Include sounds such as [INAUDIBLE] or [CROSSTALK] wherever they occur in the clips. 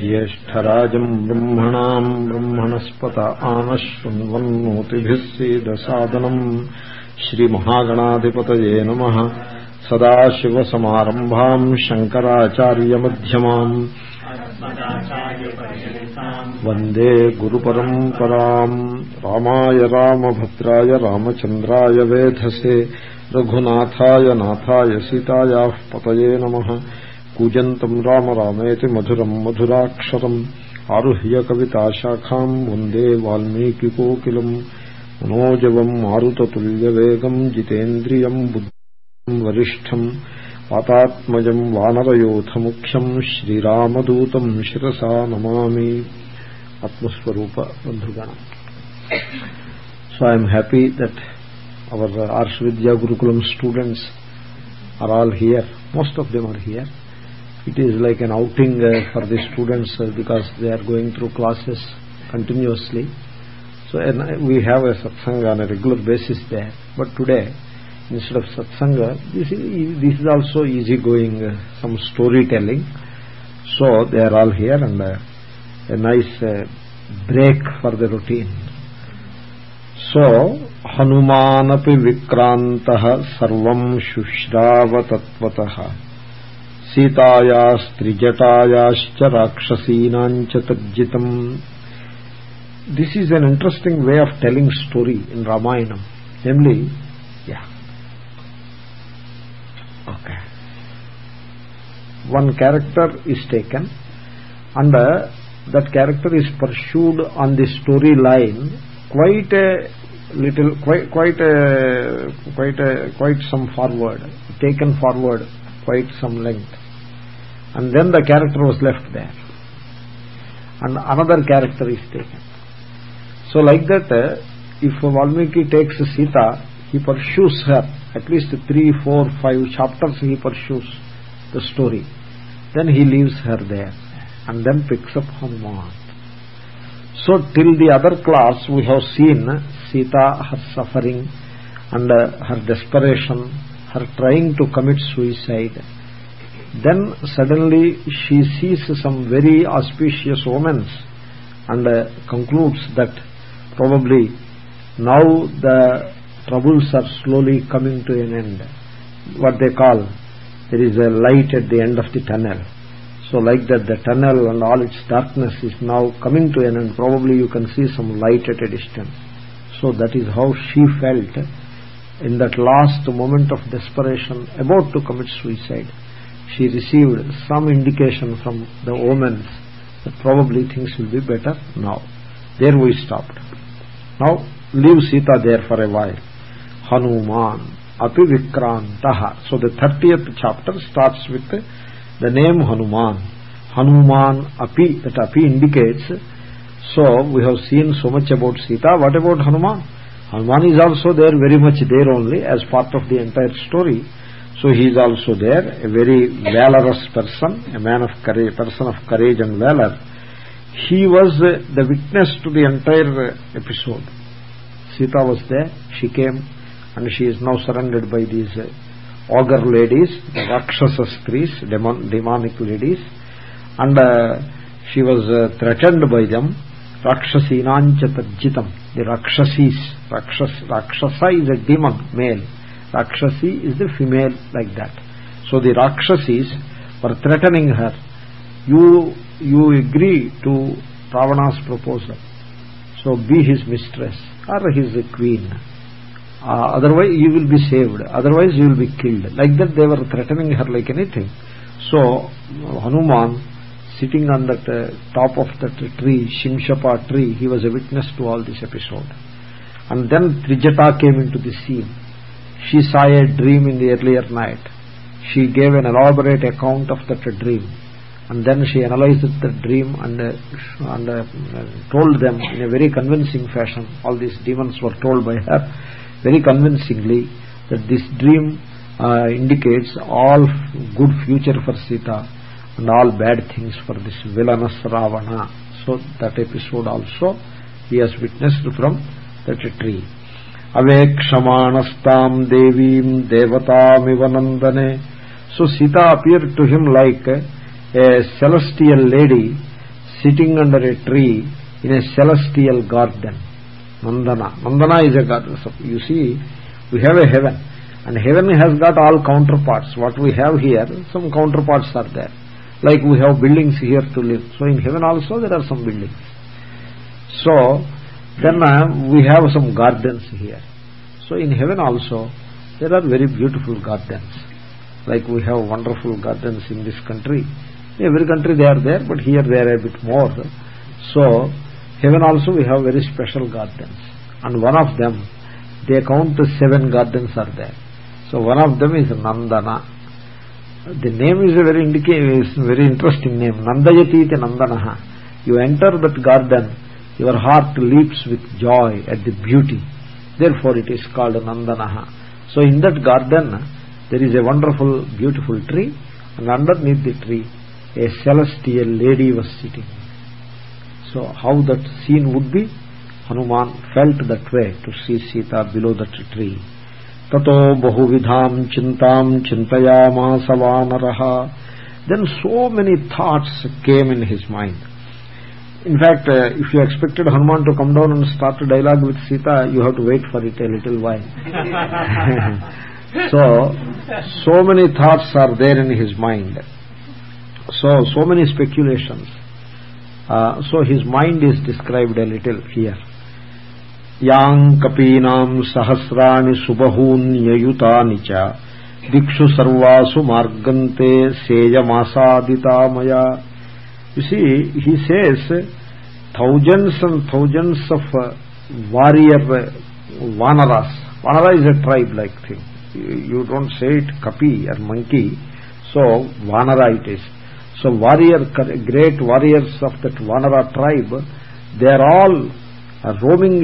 ज्येष्ठराजम् ब्रह्मणाम् ब्रह्मणस्पत आनशृण्वन्नोतिभिः सीदसादनम् श्रीमहागणाधिपतये नमः सदाशिवसमारम्भाम् शङ्कराचार्यमध्यमाम् वन्दे गुरुपरम्पराम् रामाय रामभद्राय रामचन्द्राय वेधसे रघुनाथाय नाथाय सीतायाः पतये नमः कूजन्तम् राम रामेति मधुरम् मधुराक्षरम् आरुह्य कविताशाखाम् वंदे वाल्मीकिकोकिलम् मनोजवम् मारुततुल्यवेगम् जितेन्द्रियम् बुद्धिम् वरिष्ठम् वातात्मजम् वानरयोथमुख्यम् श्रीरामदूतम् शिरसा नमामि आत्मस्वरूप बन्धुगण So, I am happy that our Arshvidya Gurukulam students are all here. Most of them are. it is like an outing uh, for the students uh, because they are going through classes continuously. So and uh, we have a satsanga on a regular basis there. But today instead of satsanga this is, this is also easy going some storytelling. So they are all here and a nice break for the routine. So హనుమానపి Vikrant సర్వం శుశ్రావ सीतायास्त्रिजटायाश्च राक्षसीनाम् च तज्जितम् This is an interesting way of telling story in Ramayana. Namely, yeah. Okay. One character is taken and uh, that character is pursued on the storyline quite a little quite quite a, quite a, quite some forward taken forward quite some length and then the character was left there. And another character is taken. So like that uh, if Valmiki takes Sita he pursues her. At least three, four, five chapters he pursues the story. Then he leaves her there and then picks up Hanuman. So till the other class we have seen Sita, her suffering and uh, her desperation, her trying to commit suicide. Then suddenly she sees some very auspicious omens and uh, concludes that probably now the troubles are slowly coming to an end. What they call, there is a light at the end of the tunnel. So like that the tunnel and all its darkness is now coming to an end. Probably you can see some light at a distance. So that is how she felt in that last moment of desperation about to commit suicide. She received some indication from the omens that probably things will be better now. There we stopped. Now leave Sita there for a while. Hanuman api vikrantaha. So the 30th chapter starts with the name Hanuman. Hanuman api, that api indicates, so we have seen so much about Sita, what about Hanuman? Hanuman is also there, very much there only, as part of the entire story. So he is also there, a very valorous person, a man of courage, person of courage and valor. He was the witness to the entire episode. Sita was there, she came, and she is now surrounded by these ogre ladies, the Rakshasa Stris, demon, demonic ladies, and uh, she was uh, threatened by them. Rakshasinancha tajjitam. The Rakshasis, Rakshas, Rakshasa is a demon, male. Rakshasi is the female, like that. So the Rakshasis were threatening her. You, you agree to Ravana's proposal. So be his mistress or his queen uh, otherwise you will be saved otherwise you will be killed like that they were threatening her like anything so hanuman sitting on that uh, top of that tree shimshapa tree he was a witness to all this episode and then trijata came into the scene she saw a dream in the earlier night she gave an elaborate account of that dream and then she analyzed the dream and, uh, and uh, told them in a very convincing fashion all these demons were told by her very convincingly that this dream uh, indicates all good future for Sita and all bad things for this villainous Ravana. So that episode also he has witnessed from that tree. Avekshamanastam devim devatamiva nandane. So Sita appeared to him like a celestial lady sitting under a tree in a celestial garden. Nandana. Nandana is a garden so you see we have a heaven and heaven has got all counterparts. What we have here some counterparts are there. Like we have buildings here to live. So in heaven also there are some buildings. So then uh, we have some gardens here. So in heaven also there are very beautiful gardens. Like we have wonderful gardens in this country. Every country they are there but here they are a bit more. So heaven also we have very special gardens. And one of them they count seven gardens are there. So one of them is nandana. The name is a very is very interesting name. Nandayati iti nandanaha. You enter that garden your heart leaps with joy at the beauty. Therefore it is called nandanaha. So in that garden there is a wonderful beautiful tree and underneath the tree a celestial lady was sitting. So how that scene would be? Hanuman felt that way to see sita below that tree. Tato bahuvidham chintam chintayamasa vanaraha then so many thoughts came in his mind in fact uh, if you expected hanuman to come down and start a dialogue with sita you have to wait for it a little while so so many thoughts are there in his mind so so many speculations uh, so his mind is described a little here yang kapinam sahasrani subahunyaयुतानि च dikshu sarvasu margante seyamasadita maya you see he says thousands and thousands of uh, warrior uh, vanaras. Vanara is a tribe like thing. You don't say it kapi or monkey. So vanara it is. So warrior great warriors of that vanara tribe they are all uh, roaming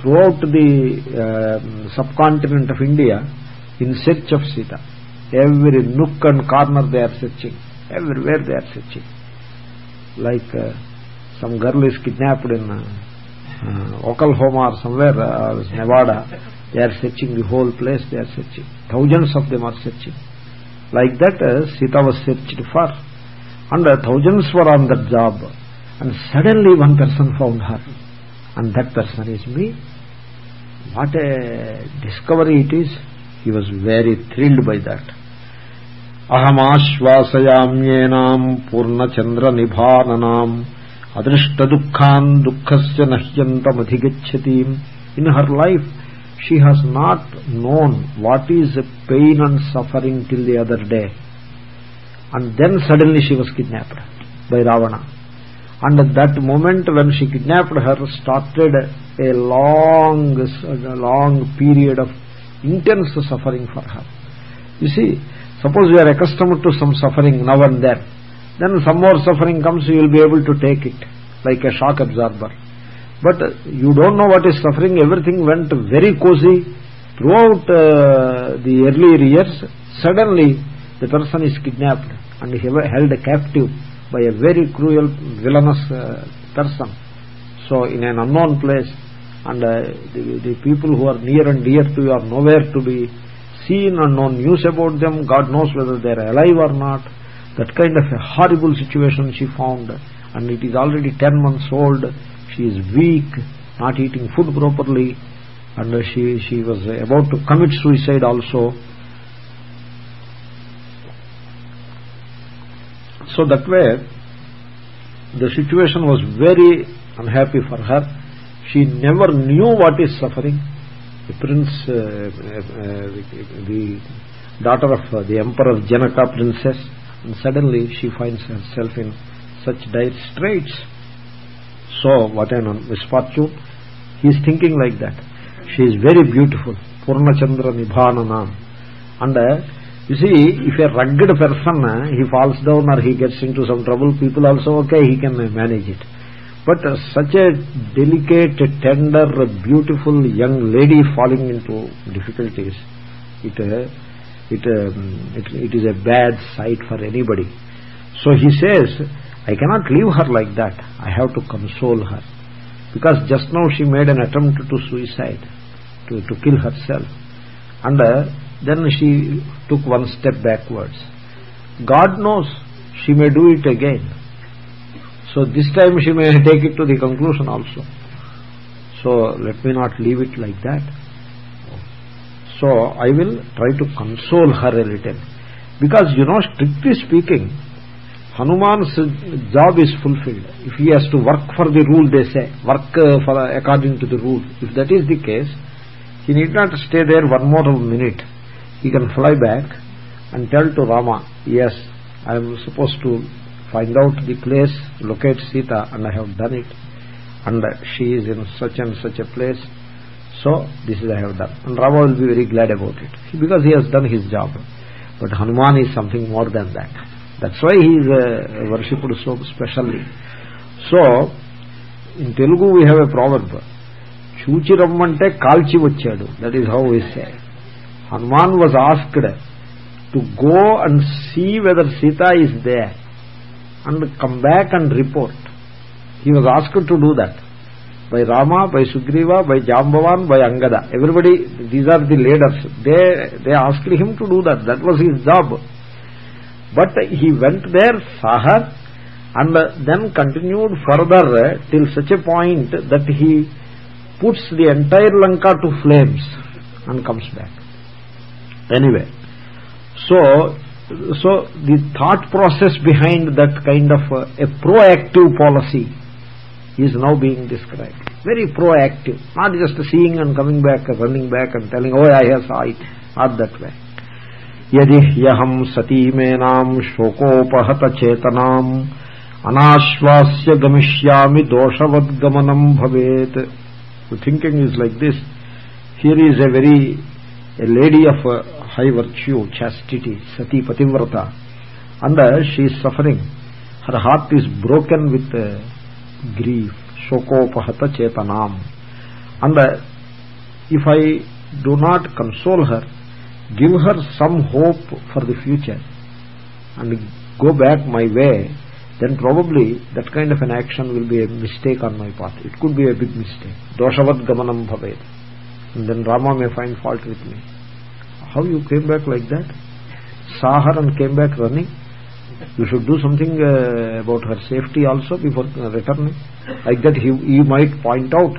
throughout the uh, subcontinent of india in search of sita. Every nook and corner they are searching. Everywhere they are searching like uh, some girl is kidnapped in uh, Oklahoma or somewhere, uh, Nevada. They are searching the whole place. They are searching. Thousands of them are searching. Like that, uh, Sita was searched for, and uh, thousands were on that job. And suddenly, one person found her, and that person is me. What a discovery it is! He was very thrilled by that. అహమాశ్వాసయామ్యేనాం పూర్ణచంద్రనిభాననాం అదృష్టదుఃఖాన్ దుఃఖస్య నహ్యంతమధిగచ్చతీం in her life she has not known what is pain and suffering till the other day and then suddenly she was kidnapped by ravana and at that moment when she kidnapped her started a long a long period of intense suffering for her you see Suppose you are accustomed to some suffering now and then, then some more suffering comes, you will be able to take it like a shock absorber. But you don't know what is suffering, everything went very cozy throughout uh, the earlier years. Suddenly, the person is kidnapped and held captive by a very cruel, villainous uh, person. So, in an unknown place, and uh, the, the people who are near and dear to you are nowhere to be seen and known news about them god knows whether they are alive or not. That kind of a horrible situation she found and it is already 10 months old. She is weak not eating food properly and she she was about to commit suicide also. So that way the situation was very unhappy for her. She never knew what is suffering the prince, uh, uh, the daughter of uh, the emperor Janaka princess, and suddenly she finds herself in such dire straits. So, what an misfortune. He is thinking like that. She is very beautiful. Purnachandra Nibhananam. And uh, you see, if a rugged person, uh, he falls down or he gets into some trouble, people also, okay, he can manage it but uh, such a delicate tender beautiful young lady falling into difficulties it uh, it, um, it it is a bad sight for anybody. So he says i cannot leave her like that. I have to console her. Because just now she made an attempt to suicide to to kill herself. And uh, then she took one step backwards. God knows she may do it again so this time she may take it to the conclusion also. So let me not leave it like that. So i will try to console her a little. Because you know strictly speaking hanuman's job is fulfilled. If he has to work for the rule they say work uh, for according to the rule. If that is the case he need not stay there one more minute. He can fly back and tell to rama yes i am supposed to find out the place locate sita and i have done it and she is in such and such a place so this is i have done and rama will be very glad about it because he has done his job but hanuman is something more than that that's why he is uh, worshipped so specially so in telugu we have a proverb చూచి రమ్మంటే కాల్చి వచ్చాడు that is how we say Hanuman was asked to go and see whether Sita is there and come back and report. He was asked to do that by Rama, by Sugriva, by Jambavan, by Angada. Everybody, these are the leaders. They, they asked him to do that. That was his job. But he went there, saw her, and then continued further till such a point that he puts the entire Lanka to flames and comes back. Anyway, so so the thought process behind that kind of a proactive policy is now being described very proactive not just seeing and coming back running back and telling oh i have saw it not that way यदि ह्यहम सतीमेनाम शोकोपहत चेतनाम अनाश्वास्य गमिष्यामि दोषवद्गमनम भवेत the thinking is like this here is a very a lady of a high virtue chastity sati pativrata and uh, she is suffering. Her heart is broken with uh, grief. Shokopahata chetanam. And if i do not console her give her some hope for the future and go back my way then probably that kind of an action will be a mistake on my part it could be a big mistake. Doshavat gamanam bhavet and then Rama may find fault with me. How you came back like that? Saw her and came back running. You should do something uh, about her safety also before uh, returning. Like that he, he might point out.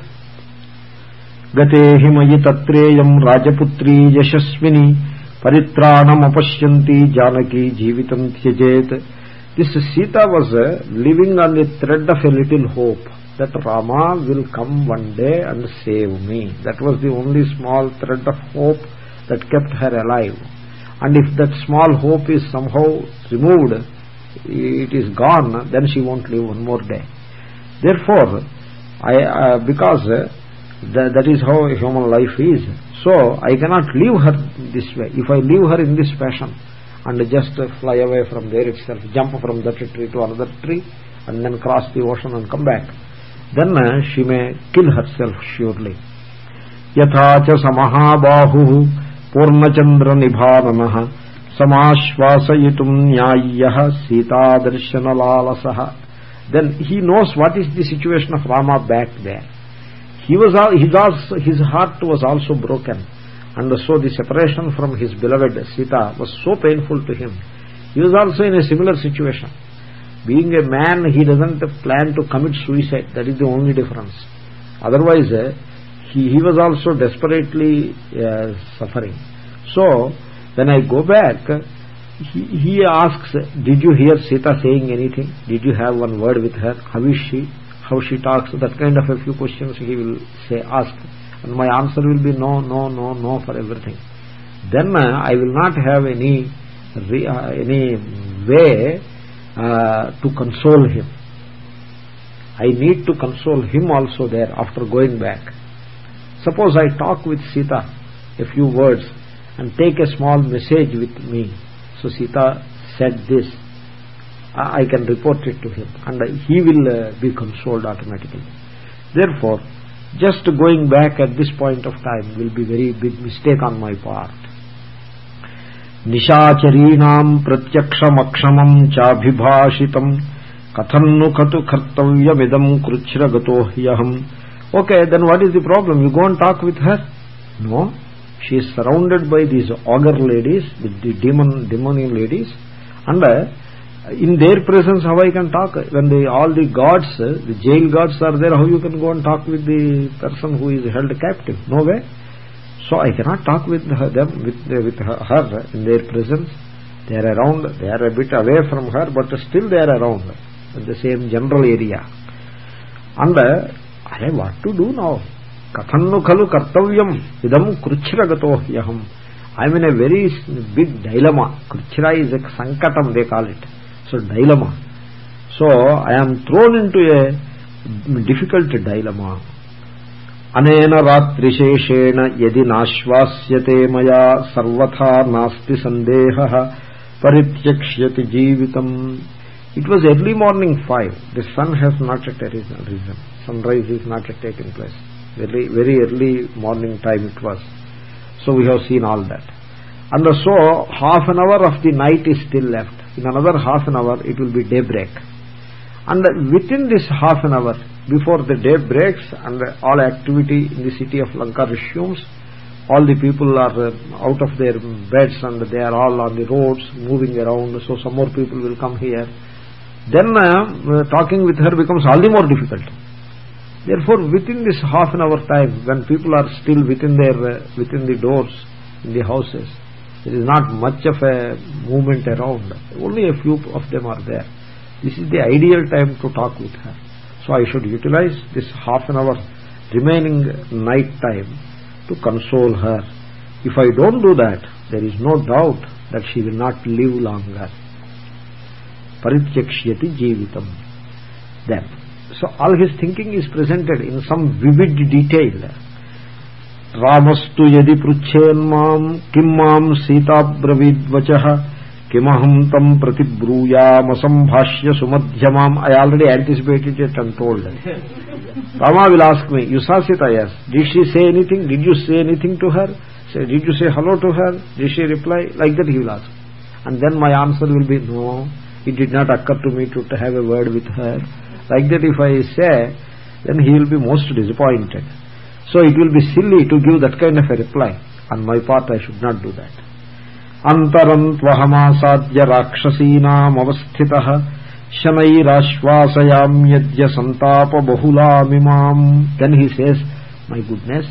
गते मयि तत्रेयम् राजपुत्री यशस्विनी परित्राणमपश्यन्ती जानकी जीवितम् त्यजेत् this Sita was living on the thread of a little hope that Rama will come one day and save me. That was the only small thread of hope that kept her alive. And if that small hope is somehow removed, it is gone, then she won't live one more day. Therefore, I, uh, because uh, that, is how human life is. So, I cannot leave her this way. If I leave her in this fashion and just uh, fly away from there itself, jump from that tree to another tree and then cross the ocean and come back, then she may kill herself surely yatha cha samahabahu purnachandra nibhavanah samashvasayitum nyayah sita darshanalalasa then he knows what is the situation of rama back there. He was his his heart was also broken. And so the separation from his beloved sita was so painful to him. He was also in a similar situation. Being a man, he doesn't plan to commit suicide. That is the only difference. Otherwise, uh, he, he was also desperately uh, suffering. So, when I go back, he, he asks, did you hear Sita saying anything? Did you have one word with her? How is she? How she talks? That kind of a few questions he will say, ask. And my answer will be no, no, no, no for everything. Then uh, I will not have any, uh, any way uh, to console him. I need to console him also there after going back. Suppose I talk with Sita a few words and take a small message with me. So Sita said this. I can report it to him and he will uh, be consoled automatically. Therefore, just going back at this point of time will be very big mistake on my part. निशाचरी प्रत्यक्षमक्षम चाभिभाषित कथम नु कतु कर्तव्यमिदम कृच्छ्र गो ह्यहम okay then what is the problem you got talk with her no she is surrounded by these ogre ladies women demonian ladies and in their presence how I can talk when the all the guards the jail guards are there how you can go and talk with the person who is held captive no way so I cannot talk with her, them with, with her, in their presence. They are around they are a bit away from her but still they are around in the same general area. And uh, I what to do now. Kathannu khalu kartavyam idam kruchragato yaham. I am in a very big dilemma. Kruchra is a sankatam they call it. So dilemma. So I am thrown into a difficult dilemma अनेन रात्रिशेषेण यदि नाश्वास्यते मया सर्वथा नास्ति सन्देहः परित्यक्ष्यति जीवितम् It was early morning 5. The sun has not yet risen. Sunrise is not yet taking place. Very, very early morning time it was. So we have seen all that. And so half an hour of the night is still left. In another half an hour it will be daybreak and within this half an hour before the day breaks and all activity in the city of lanka resumes all the people are uh, out of their beds and they are all on the roads moving around. So some more people will come here. Then uh, uh, talking with her becomes all the more difficult. Therefore within this half an hour time when people are still within their uh, within the doors in the houses there is not much of a movement around. Only a few of them are there this is the ideal time to talk with her. So i should utilize this half an hour remaining night time to console her. If i don't do that there is no doubt that she will not live longer. Parityakshyati jeevitam. Then so all his thinking is presented in some vivid detail. Ramastu yadi pruchhenmam kim mam sita bravidvachah kimaham tam pratibruyam sumadhyamam i already anticipated it and told rama will ask me you saw sita yes did she say anything? Did you say anything to her? Say did you say hello to her? Did she reply? Like that he will ask. And then my answer will be no it did not occur to me to, to have a word with her. Like that if i say then he will be most disappointed. So it will be silly to give that kind of a reply. On my part i should अन्तरम् त्वहमासाद्य राक्षसीनामवस्थितः शनैराश्वासयाम् यद्य सन्तापबहुलामिमाम्। Then he says my goodness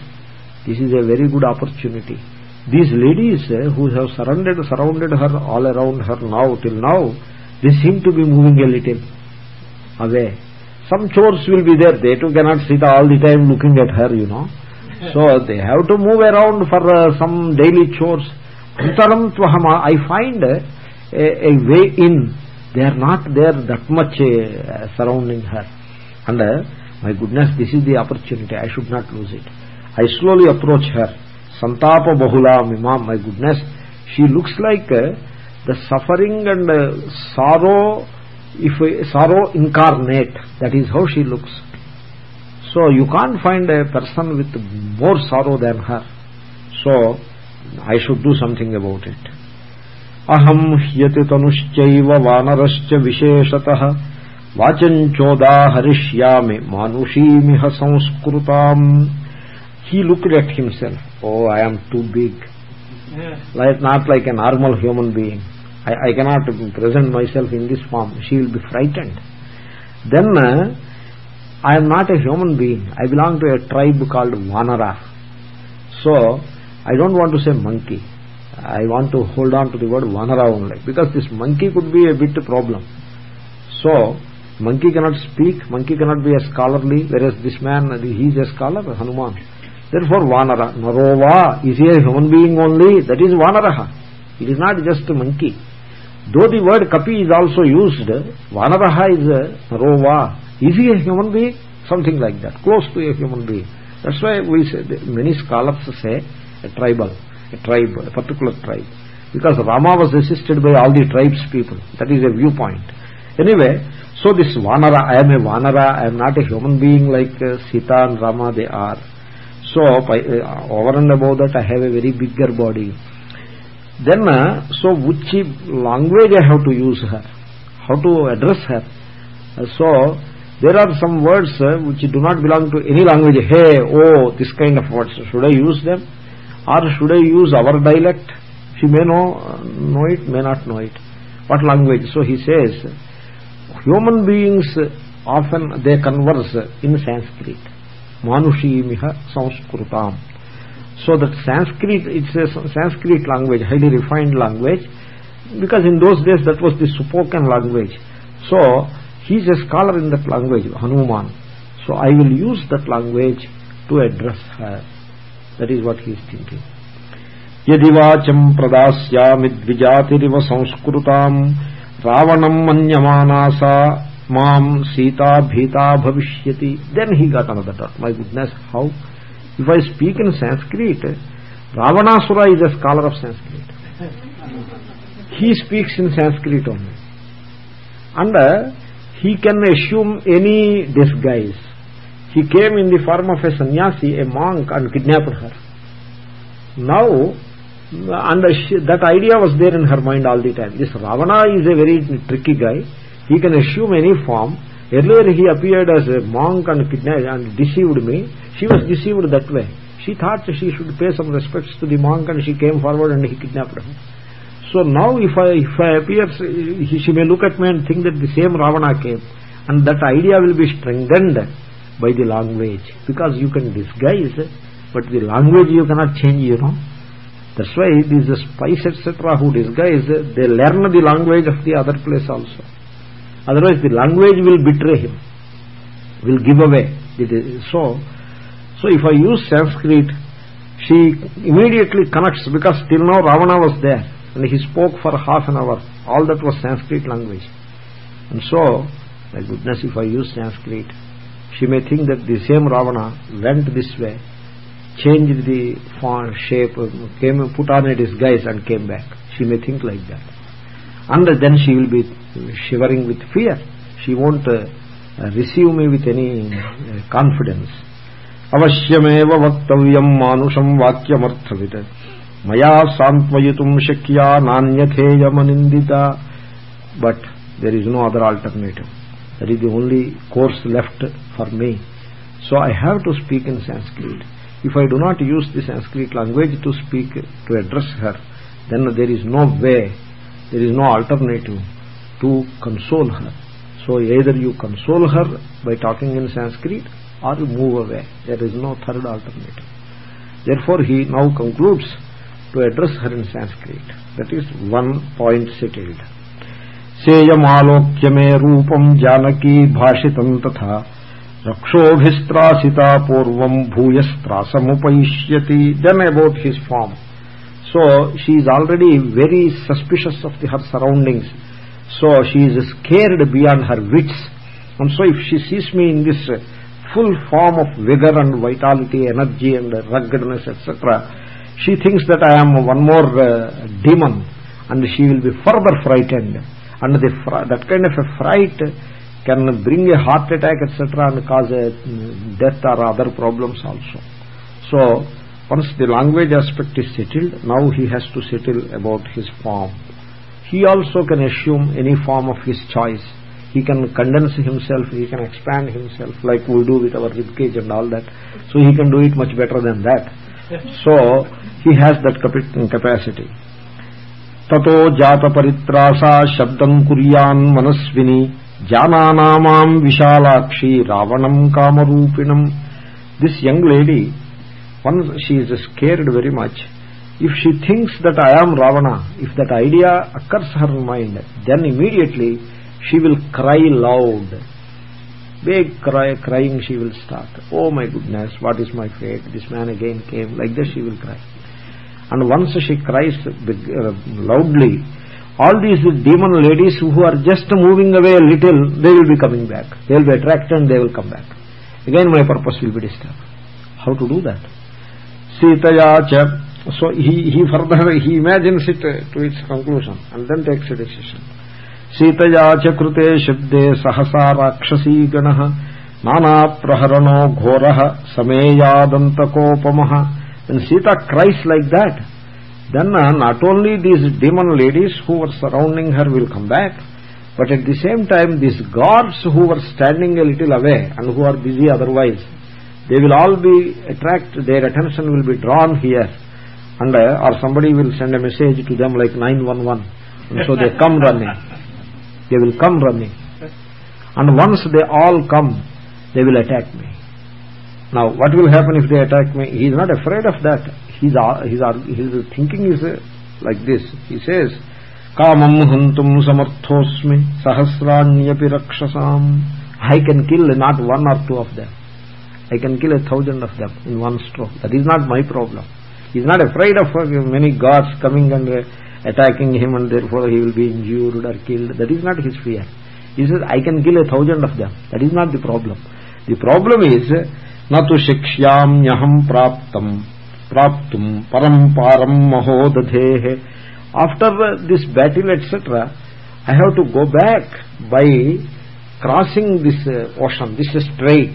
this is a very good opportunity these ladies who have surrounded surrounded her all around her now till now they seem to be moving a little away some chores will be there they too cannot sit all the time looking at her you know so they have to move around for some daily chores antaram i find a, way in. They are not there that much uh, surrounding her. And uh, my goodness this is the opportunity. I should not lose it. I slowly approach her. Santapa bahula mimam my goodness. She looks like uh, the suffering and sorrow if sorrow incarnate. That is how she looks. So you can't find a person with more sorrow than her. So I should do something about it. Aham hyati tanushchaiva vanarascha visheshatah vachanchodaharishyami manushimiha sanskrutam. He looked at himself. Oh, I am too big. Like, not like a normal human being. I, I cannot present myself in this form. She will be frightened. Then, uh, I am not a human being. I belong to a tribe called Vanara. So, I don't want to say monkey. I want to hold on to the word vanara only because this monkey could be a bit problem. So, monkey cannot speak, monkey cannot be a scholarly, whereas this man, he is a scholar, Hanuman. Therefore, vanara, narova, is a human being only? That is vanaraha. It is not just a monkey. Though the word kapi is also used, vanaraha is a narova. Is he a human being? Something like that, close to a human being. That's why we say, many scholars say, a tribal, a tribe, a particular tribe. Because Rama was assisted by all the tribes people. That is a viewpoint. Anyway, so this Vanara, I am a Vanara, I am not a human being like uh, Sita and Rama they are. So, uh, over and above that, I have a very bigger body. Then, uh, so which language I have to use her? How to address her? So, there are some words which do not belong to any language. Hey, oh, this kind of words. Should I use them? Or should I use our dialect? She may know know it may not know it. What language? So he says human beings often they converse in sanskrit. Manushimiha sanskritam. So that sanskrit it's a sanskrit language highly refined language because in those days that was the spoken language. So he is a scholar in that language hanuman. So i will use that language to address her that is what he is thinking. यदि वाचं प्रदास्यामि संस्कृता रावण रावणम् सा माम् सीता भीता भविष्य then he got and that my goodness how if I speak in Sanskrit Ravanasura is a scholar of Sanskrit he speaks in Sanskrit only and he can assume any disguise he came in the form of a sannyasi a monk and kidnapped her. Now and that idea was there in her mind all the time. This ravana is a very tricky guy. He can assume any form. Earlier he appeared as a monk and kidnapped and deceived me. She was deceived that way. She thought she should pay some respects to the monk and she came forward and he kidnapped her. So now if i if i appears she may look at me and think that the same ravana came. And that idea will be strengthened by the language? Because you can disguise but the language you cannot change you know. That's why these spies etc who disguise they learn the language of the other place also. Otherwise the language will betray him will give away. So so if i use sanskrit she immediately connects because till now ravana was there and he spoke for half an hour. All that was sanskrit language. And so my goodness if i use sanskrit she may think that the same ravana went this way changed the form shape came put on a disguise and came back. She may think like that. And then she will be shivering with fear. She won't uh, receive me with any uh, confidence. Avashyameva vaktavyam manusham vakyamardhavit maya santvayitum shakya nanyatheyamaninindita but there is no other alternative. That is the only course left. For me so i have to speak in sanskrit if I do not use the Sanskrit language to speak, to address her, then there is no way, there is no alternative to console her. So either you console her by talking in Sanskrit or you move away. There is no third alternative. Therefore he now concludes to address her in Sanskrit. That is one point settled. सेयमालोक्य मे रूपम जानकी भाषितं तथा రక్షోభిస్త్రాసితా పూర్వం భూయస్త్రాసముపైష్యతి then about his form she is already very suspicious of the her surroundings she is scared beyond her wits and so if she sees me in this full form of vigor and vitality, energy and ruggedness, etc., she thinks that I am one more uh, demon and she will be further frightened. And the, that kind of a fright can bring a heart attack etc and cause a mm, death or other problems also. So once the language aspect is settled now he has to settle about his form. He also can assume any form of his choice. He can condense himself he can expand himself like we do with our ribcage and all that. So he can do it much better than that. [LAUGHS] So he has that capacity. Tato jata paritrasa shabdam kuryan manasvini. Jananamam Vishalakshi Ravanam Kamarupinam. This young lady, once she is scared very much, if she thinks that I am Ravana, if that idea occurs her mind, then immediately she will cry loud. Big cry, crying she will start. Oh my goodness, what is my fate? This man again came. Like this she will cry. And once she cries uh, loudly, all these demon ladies who are just moving away a little, they will be coming back. They will be attracted and they will come back. Again my purpose will be disturbed. How to do that? Sita cha. So he, he further, he imagines it uh, to its conclusion and then takes a decision. Sita cha krute shabde sahasa rakshasi ganaha nanapraharaṇo ghorah sameyādantako upamah when sita cries like that then uh, not only these demon ladies who were surrounding her will come back but at the same time these gods who were standing a little away and who are busy otherwise they will all be attracted, their attention will be drawn here. And uh, or somebody will send a message to them like 911 and so they come running. They will come running. And once they all come they will attack me. Now what will happen if they attack me? He is not afraid of that his his his thinking is like this. He says kamam huntum samarthosmi sahasranyapi rakshasam. I can kill not one or two of them. I can kill a thousand of them in one stroke. That is not my problem. He is not afraid of many gods coming and attacking him and therefore he will be injured or killed. That is not his fear. He says i can kill a thousand of them. That is not the problem. The problem is natu shikshyamyaham praptam praptum paramparam mahodadhe after this battle etc i have to go back by crossing this uh, ocean this is strait.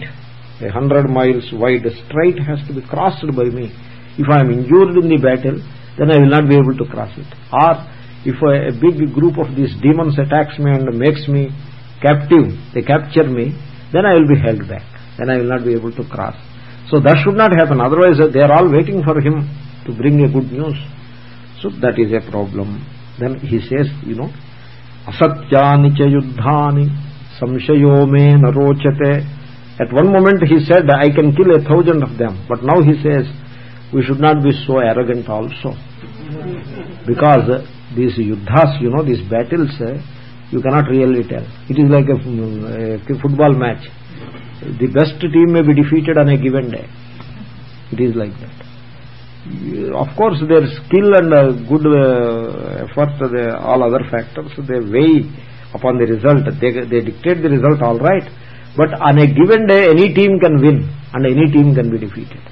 A hundred miles wide strait has to be crossed by me. If i am injured in the battle then i will not be able to cross it. Or if a big group of these demons attacks me and makes me captive they capture me then i will be held back. Then i will not be able to cross so that should not happen. Otherwise they are all waiting for him to bring a good news. So that is a problem. Then he says you know asatyani cha yuddhani samshayo me narochate. At one moment he said i can kill a thousand of them. But now he says we should not be so arrogant also. Because these yuddhas you know these battles you cannot really tell. It is like a, a football match the best team may be defeated on a given day. It is like that. Of course their skill and uh, good uh, effort the, all other factors they weigh upon the result. They, they dictate the result all right. But on a given day any team can win and any team can be defeated.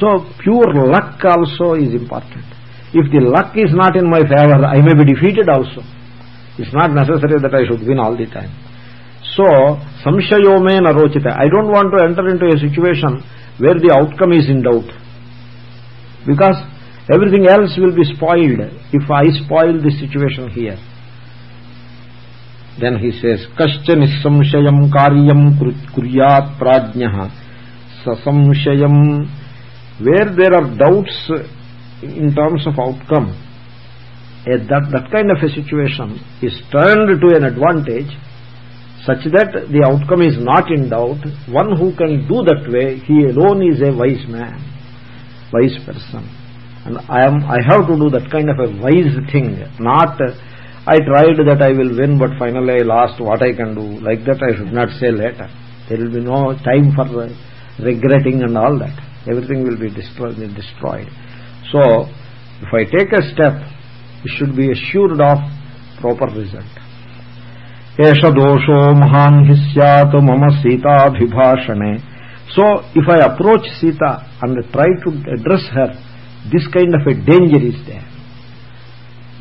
So pure luck also is important. If the luck is not in my favor i may be defeated also. It's not necessary that i should win all the time so samshayome narochita i don't want to enter into a situation where the outcome is in doubt. Because everything else will be spoiled if i spoil the situation here. Then he says kascha nisamshayam karyam kuryat prajnah sasamshayam where there are doubts in terms of outcome that that kind of a situation is turned to an advantage such that the outcome is not in doubt. One who can do that way he alone is a wise man wise person. And i am i have to do that kind of a wise thing not i tried that i will win but finally i lost. What i can do? Like that i should not say later. There will be no time for regretting and all that. Everything will be destroyed destroyed. So if i take a step it should be assured of proper result एष दोषो महां सियात मम सीताभिभाषणे। So if I approach Sita and try to address her this kind of a danger is there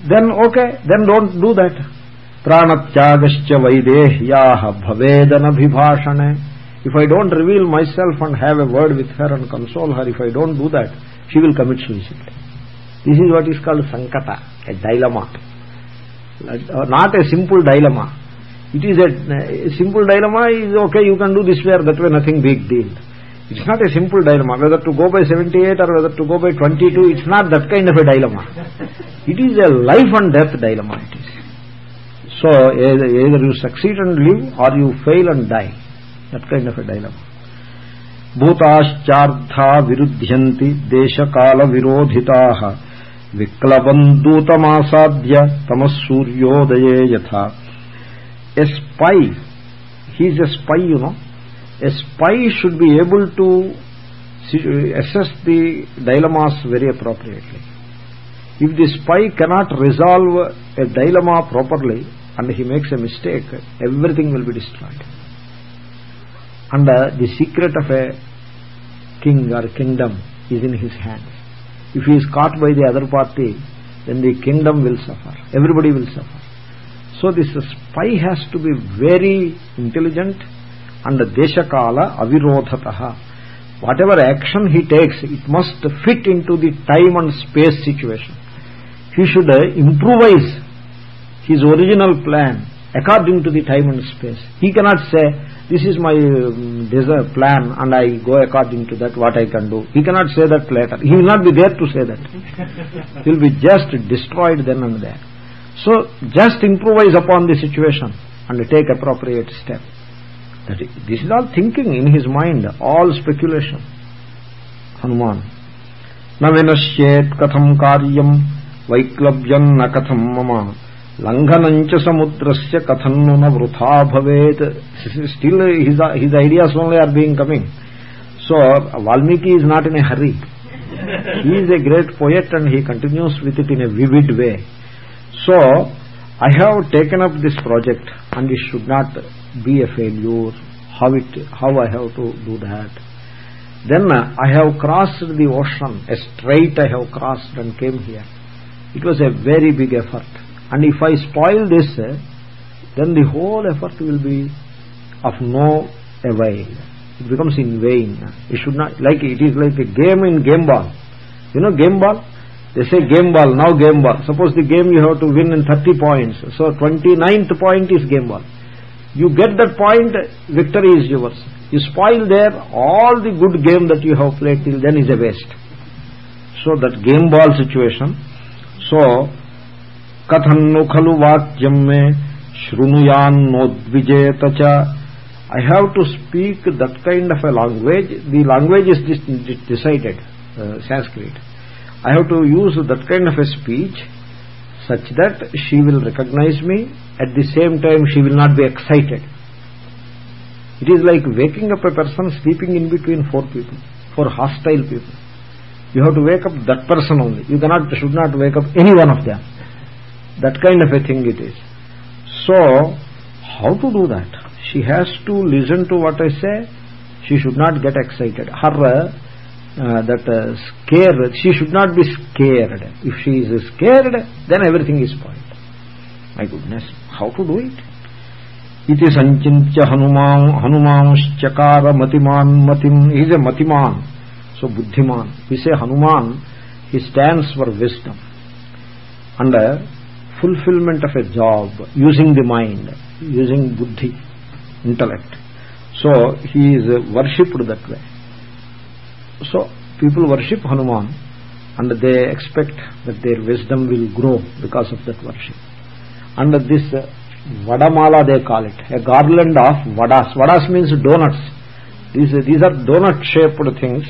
then okay then don't do that प्राणत्यागश्च वैदेह्या भवेदन अभिभाषणे if I don't reveal myself and have a word with her and console her if I don't do that she will commit suicide this is what is called संकट a dilemma not a simple dilemma it is a, a simple dilemma is okay you can do this way or that way nothing big deal it's not a simple dilemma whether to go by 78 or whether to go by 22 it's not that kind of a dilemma it is a life and death dilemma it is so either, either you succeed and live or you fail and die that kind of a dilemma భూతాశ్చార్థా విరుధ్యంతి దేశకాల విరోధితాః విక్లవం దూతమాసాద్య తమస్సూర్యోదయే యథా a spy. He is a spy you know. A spy should be able to assess the dilemmas very appropriately. If the spy cannot resolve a dilemma properly and he makes a mistake everything will be destroyed. And uh, the secret of a king or kingdom is in his hands. If he is caught by the other party then the kingdom will suffer. Everybody will suffer so this spy has to be very intelligent and deshakala avirodhataha. Whatever action he takes it must fit into the time and space situation. He should uh, improvise his original plan according to the time and space. He cannot say this is my um, desire plan and i go according to that what i can do. He cannot say that later. He will not be there to say that. He will be just destroyed then and there so just improvise upon the situation and take appropriate step. That is, this is all thinking in his mind all speculation. Hanuman. Navinashyet katham karyam vaiklavyam na katham mama. Langhanam cha samudrasya kathannuna vrutha bhavet. Still his his ideas only are being coming. So valmiki is not in a hurry. He is a great poet and he continues with it in a vivid way so i have taken up this project and it should not be a failure. How it how i have to do that? Then uh, i have crossed the ocean. A strait i have crossed and came here. It was a very big effort. And if I spoil this uh, then the whole effort will be of no avail. It becomes in vain. It should not like it is like a game in game ball. You know game ball they say game ball, now game ball. Suppose the game you have to win in 30 points. So 29th point is game ball. You get that point, victory is yours. You spoil there, all the good game that you have played till then is a waste. So that game ball situation. So, kathannu khalu vakyam me shrunuyanodvijeta cha I have to speak that kind of a language. The language is decided, uh, Sanskrit. I have to use that kind of a speech such that she will recognize me. At the same time she will not be excited. It is like waking up a person sleeping in between four people four hostile people. You have to wake up that person only. You cannot should not wake up any one of them. That kind of a thing it is. So how to do that? She has to listen to what i say. She should not get excited. Her uh, that uh, scare she should not be scared. If she is scared then everything is spoiled my goodness how to do it? Iti sanchintya hanuman hanumanschakara matiman matim he is a matiman so buddhiman. We say hanuman he stands for wisdom. And uh, fulfillment of a job using the mind using buddhi intellect. So he is worshipped that way so people worship hanuman and they expect that their wisdom will grow because of that worship. And this uh, vadamala they call it a garland of vadas. Vadas means donuts. These these are donut shaped things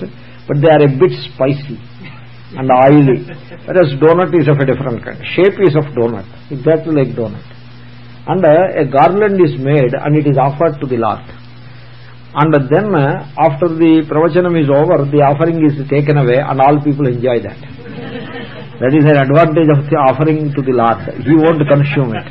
but they are a bit spicy and oily. Whereas donut is of a different kind. Shape is of donut. Exactly like donut. And uh, a garland is made and it is offered to the lord and then uh, after the pravachanam is over the offering is taken away and all people enjoy that. That is an advantage of the offering to the lord. He won't consume it.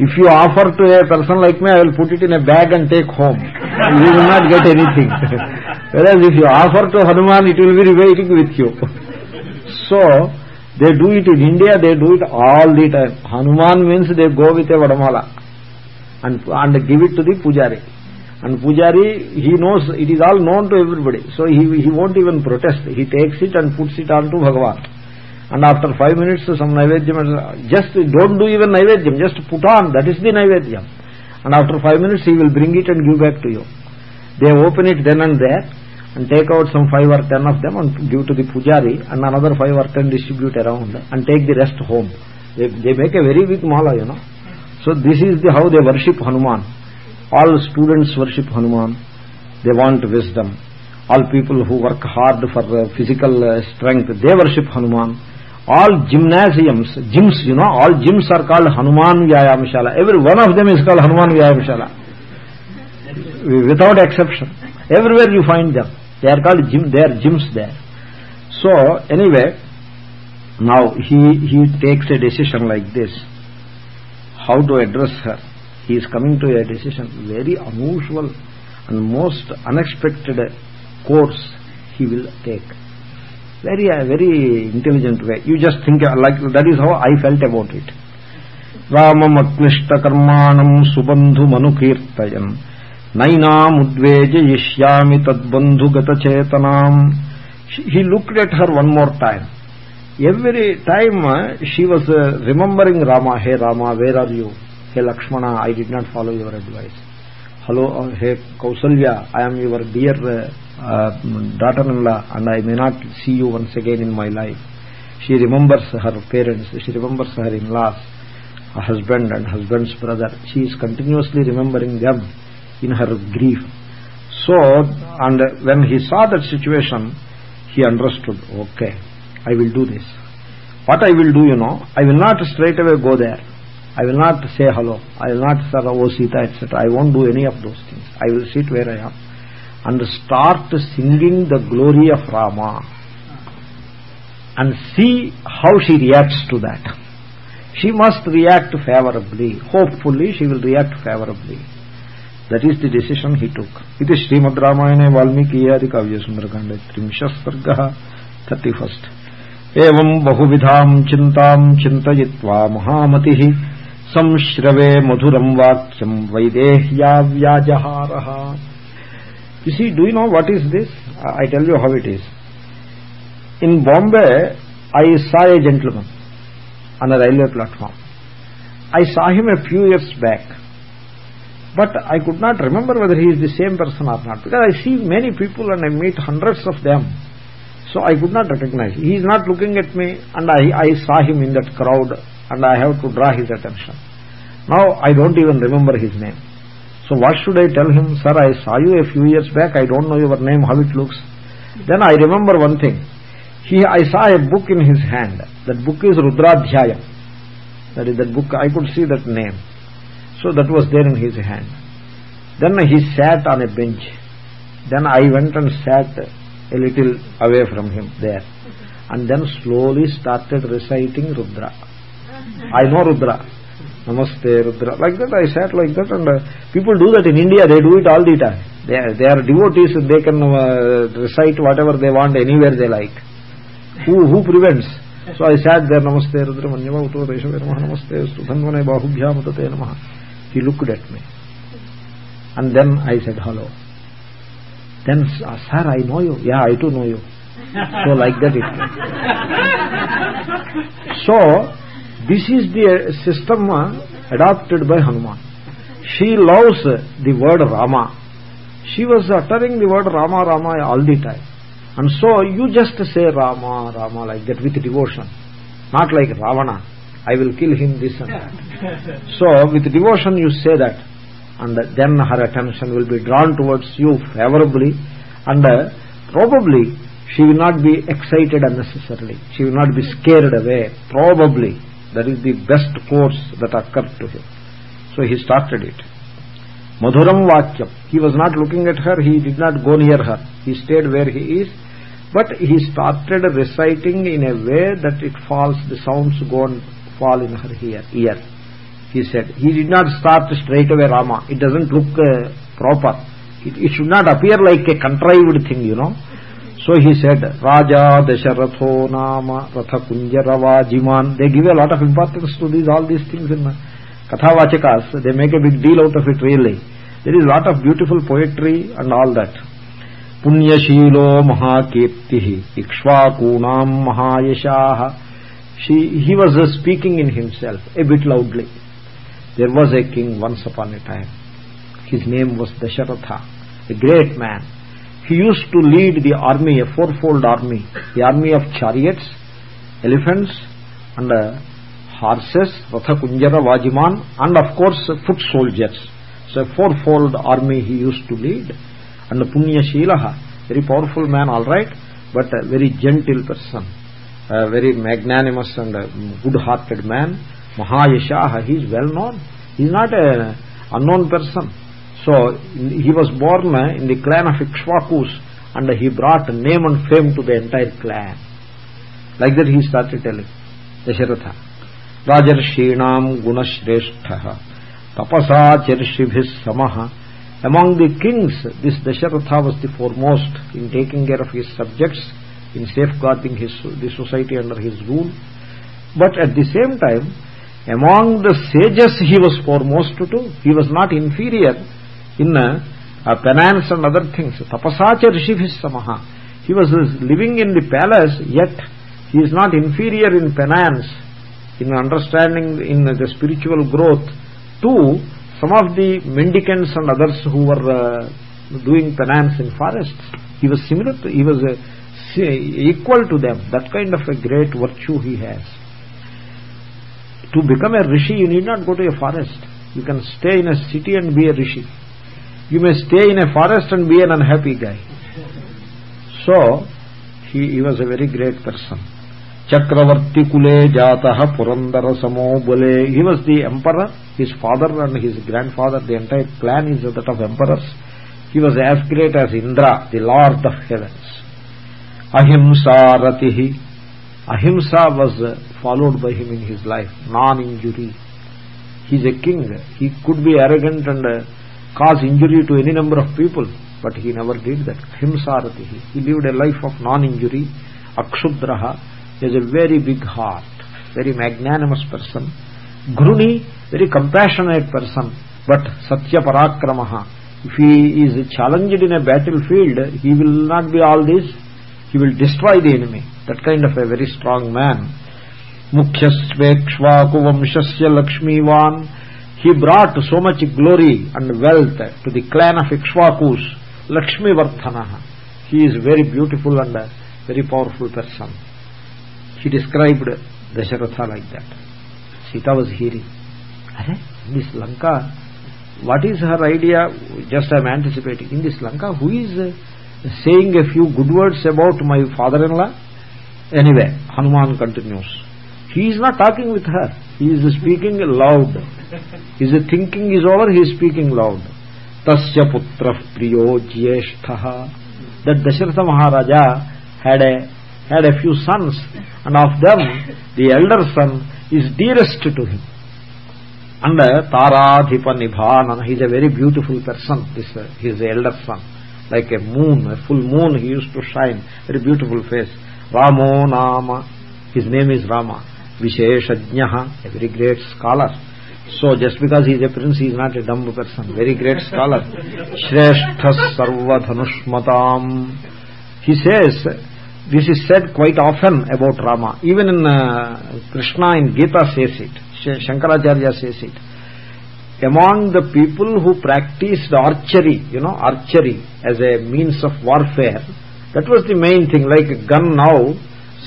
If you offer to a person like me i will put it in a bag and take home. You will not get anything. [LAUGHS] Whereas if you offer to hanuman it will be waiting with you. [LAUGHS] So they do it in india they do it all the time. Hanuman means they go with a vadamala and and give it to the pujari and pujari he knows it is all known to everybody. So he he won't even protest. He takes it and puts it onto bhagavan. And after 5 minutes some naivedyam just don't do even naivedyam just put on. That is the naivedyam. And after 5 minutes he will bring it and give back to you. They open it then and there and take out some 5 or 10 of them and give to the pujari and another 5 or 10 distribute around and take the rest home. They, they make a very big mala you know. So this is the how they worship hanuman all students worship hanuman they want wisdom all people who work hard for uh, physical uh, strength they worship hanuman all gymnasiums gyms you know all gyms are called hanuman vyayamshala every one of them is called hanuman vyayamshala without exception everywhere you find them they are called gym they are gyms there so anyway now he he takes a decision like this how to address her he is coming to a decision very unusual and most unexpected course he will take very uh, very intelligent way you just think uh, like that is how i felt about it రామమక్లిష్ట కర్మాణం సుబంధు మనుకీర్తయన్ నైనాముద్వేజయిష్యామి తద్బంధుగత చేతనాం he looked at her one more time every time uh, she was uh, remembering rama hey rama where are you Hey lakshmana i did not follow your advice. Hello uh, hey kausalya i am your dear uh, uh, daughter-in-law and i may not see you once again in my life. She remembers her parents she remembers her in-laws a husband and husband's brother. She is continuously remembering them in her grief. So and when he saw that situation he understood okay i will do this. What i will do you know i will not straight away go there I will not say hello. I will not say Oh Sita, etc. I won't do any of those things. I will sit where I am and start singing the glory of Rama and see how she reacts to that. She must react favorably. Hopefully she will react favorably. That is the decision he took. It is ఇది శ్రీమద్ రామాయణే వాల్మీకీయాది కావ్యసుందరకాండే త్రింశ సర్గ thirty-first. Evam ఏం chintam చింతాం mahamatihi. संश्रवे मधुरं वाक्यं वैदेह्या व्याजहारः You see, do you know what is this? I tell you how it is. In Bombay, I saw a gentleman on a railway platform. I saw him a few years back. But I could not remember whether he is the same person or not. Because I see many people and I meet hundreds of them. So I could not recognize. He is not looking at me and I, I saw him in that crowd and I have to draw his attention. Now I don't even remember his name. So what should I tell him? Sir, I saw you a few years back. I don't know your name, how it looks. Then I remember one thing. He, I saw a book in his hand. That book is Rudradhyaya. That is that book. I could see that name. So that was there in his hand. Then he sat on a bench. Then I went and sat a little away from him there. And then slowly started reciting Rudra. I know Rudra. Namaste Rudra. Like that I sat like that and uh, people do that in India. They do it all the time. They are, they are devotees. They can uh, recite whatever they want anywhere they like. Who, who prevents? So I sat there. Namaste Rudra Manyava Uttava Deshave Namaha Namaste Sudhanvane Bahubhyam Utate Namaha. He looked at me. And then I said hello. Then, uh, sir, I know you. Yeah, I too know you. So like that it So, this is the system uh, adopted by Hanuman. She loves the word Rama. She was uttering the word Rama, Rama all the time. And so you just say Rama, Rama like that with devotion. Not like Ravana. I will kill him this and that. [LAUGHS] So with devotion you say that. And then her attention will be drawn towards you favorably. And uh, probably she will not be excited unnecessarily. She will not be scared away. Probably that is the best course that occurred to him. So he started it. Madhuram Vakyam. He was not looking at her, he did not go near her. He stayed where he is, but he started reciting in a way that it falls, the sounds go and fall in her ear. ear. He said, he did not start straight away Rama. It doesn't look uh, proper. It, it should not appear like a contrived thing, you know. So he said, Raja Dasharatho Nama Ratha Kunjaravajiman. They give a lot of importance to these, all these things in Kathavachakas. They make a big deal out of it really. There is a lot of beautiful poetry and all that. Punyashilo Mahakirtihi Ikshvakunam Mahayashaha. She, he was uh, speaking in himself a bit loudly. There was a king once upon a time. His name was Dasharatha, a great man he used to lead the army, a fourfold army, the army of chariots, elephants, and uh, horses, Ratha Kunjara Vajiman, and of course foot soldiers. So a fourfold army he used to lead. And Punya Shilaha, very powerful man, all right, but a very gentle person, a very magnanimous and good-hearted man. Mahayashaha, he is well known. He is not an unknown person. So he was born eh, in the clan of Ikshvakus and he brought name and fame to the entire clan. Like that he started telling Dasharatha. Rajarshinam gunashrestha tapasa chershibhis samaha Among the kings, this Dasharatha was the foremost in taking care of his subjects, in safeguarding his, the society under his rule. But at the same time, among the sages he was foremost too. He was not inferior in uh, penance and other things. Tapasacha Rishibhis Samaha. He was living in the palace, yet he is not inferior in penance, in understanding in the spiritual growth to some of the mendicants and others who were uh, doing penance in forests. He was similar to, he was uh, equal to them. That kind of a great virtue he has. to become a rishi you need not go to a forest you can stay in a city and be a rishi you may stay in a forest and be an unhappy guy. So he, he was a very great person. Chakravarti kule jatah purandara samo bole. He was the emperor his father and his grandfather. The entire clan is that of emperors. He was as great as indra the lord of heavens. Ahimsa ratihi. Ahimsa was followed by him in his life. Non injury he is a king. He could be arrogant and cause injury to any number of people but he never did that. Ahimsa ratihi he lived a life of non injury akshudraha has a very big heart very magnanimous person. Gruni very compassionate person but satya parakramaha. If he is challenged in a battlefield he will not be all this. He will destroy the enemy. That kind of a very strong man. Mukhyasvekshvaku vamshasya lakshmivan he brought so much glory and wealth to the clan of ikshvakus lakshmi vardhanaha he is very beautiful and very powerful person he described Dasharatha like that. Sita was hearing. In this Lanka, what is her idea? Just I am anticipating. In this Lanka, who is saying a few good words about my father-in-law? Anyway, Hanuman continues. He is not talking with her. He is speaking loud. His thinking is over, he is speaking loud. Tasya putra priyo jyeshtha. That Dasharatha Maharaja had a had a few sons and of them the elder son is dearest to him and taradhipa nibhanana he is a very beautiful person this uh, his elder son like a moon a full moon he used to shine very beautiful face ramo nama his name is rama visheshajnah a very great scholar so just because he is a prince he is not a dumb person very great scholar shrestha sarva dhanushmatam he says this is said quite often about Rama. Even in uh, Krishna in Gita says it. Shankaracharya says it. Among the people who practiced archery, you know, archery as a means of warfare, that was the main thing. Like gun now,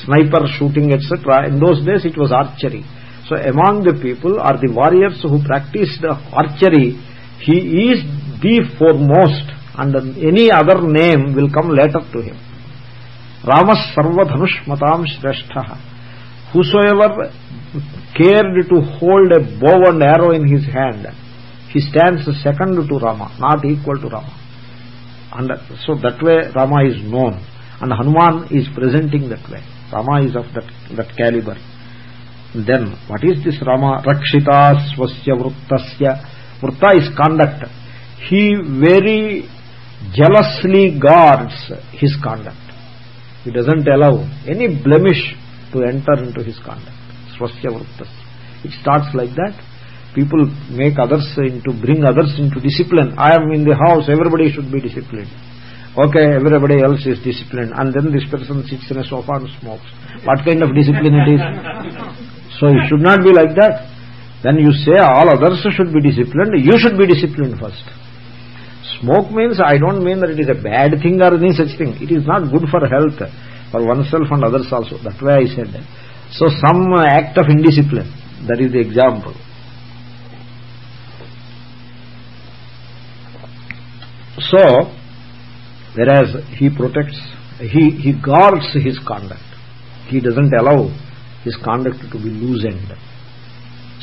sniper shooting, etc. In those days it was archery. So among the people are the warriors who practiced the archery. He is the foremost and any other name will come later to him. Rama Sarvadhanushmatam Shrestha. Whosoever cared to hold a bow and arrow in his hand, he stands second to Rama, not equal to Rama. And so that way Rama is known. And Hanuman is presenting that way. Rama is of that, that caliber. Then, what is this Rama? Rakshita swasya vruttasya. Vrutta is conduct. He very jealously guards his conduct. He doesn't allow any blemish to enter into his conduct. Swasya vruttas. It starts like that. People make others into, bring others into discipline. I am in the house, everybody should be disciplined. Okay, everybody else is disciplined. And then this person sits in a sofa and smokes. What kind of discipline it is? So it should not be like that. Then you say all others should be disciplined, you should be disciplined first. Smoke means, I don't mean that it is a bad thing or any such thing. It is not good for health, for oneself and others also. That's why I said that. So some act of indiscipline, that is the example. So, whereas he protects, he, he guards his conduct. He doesn't allow his conduct to be loosened.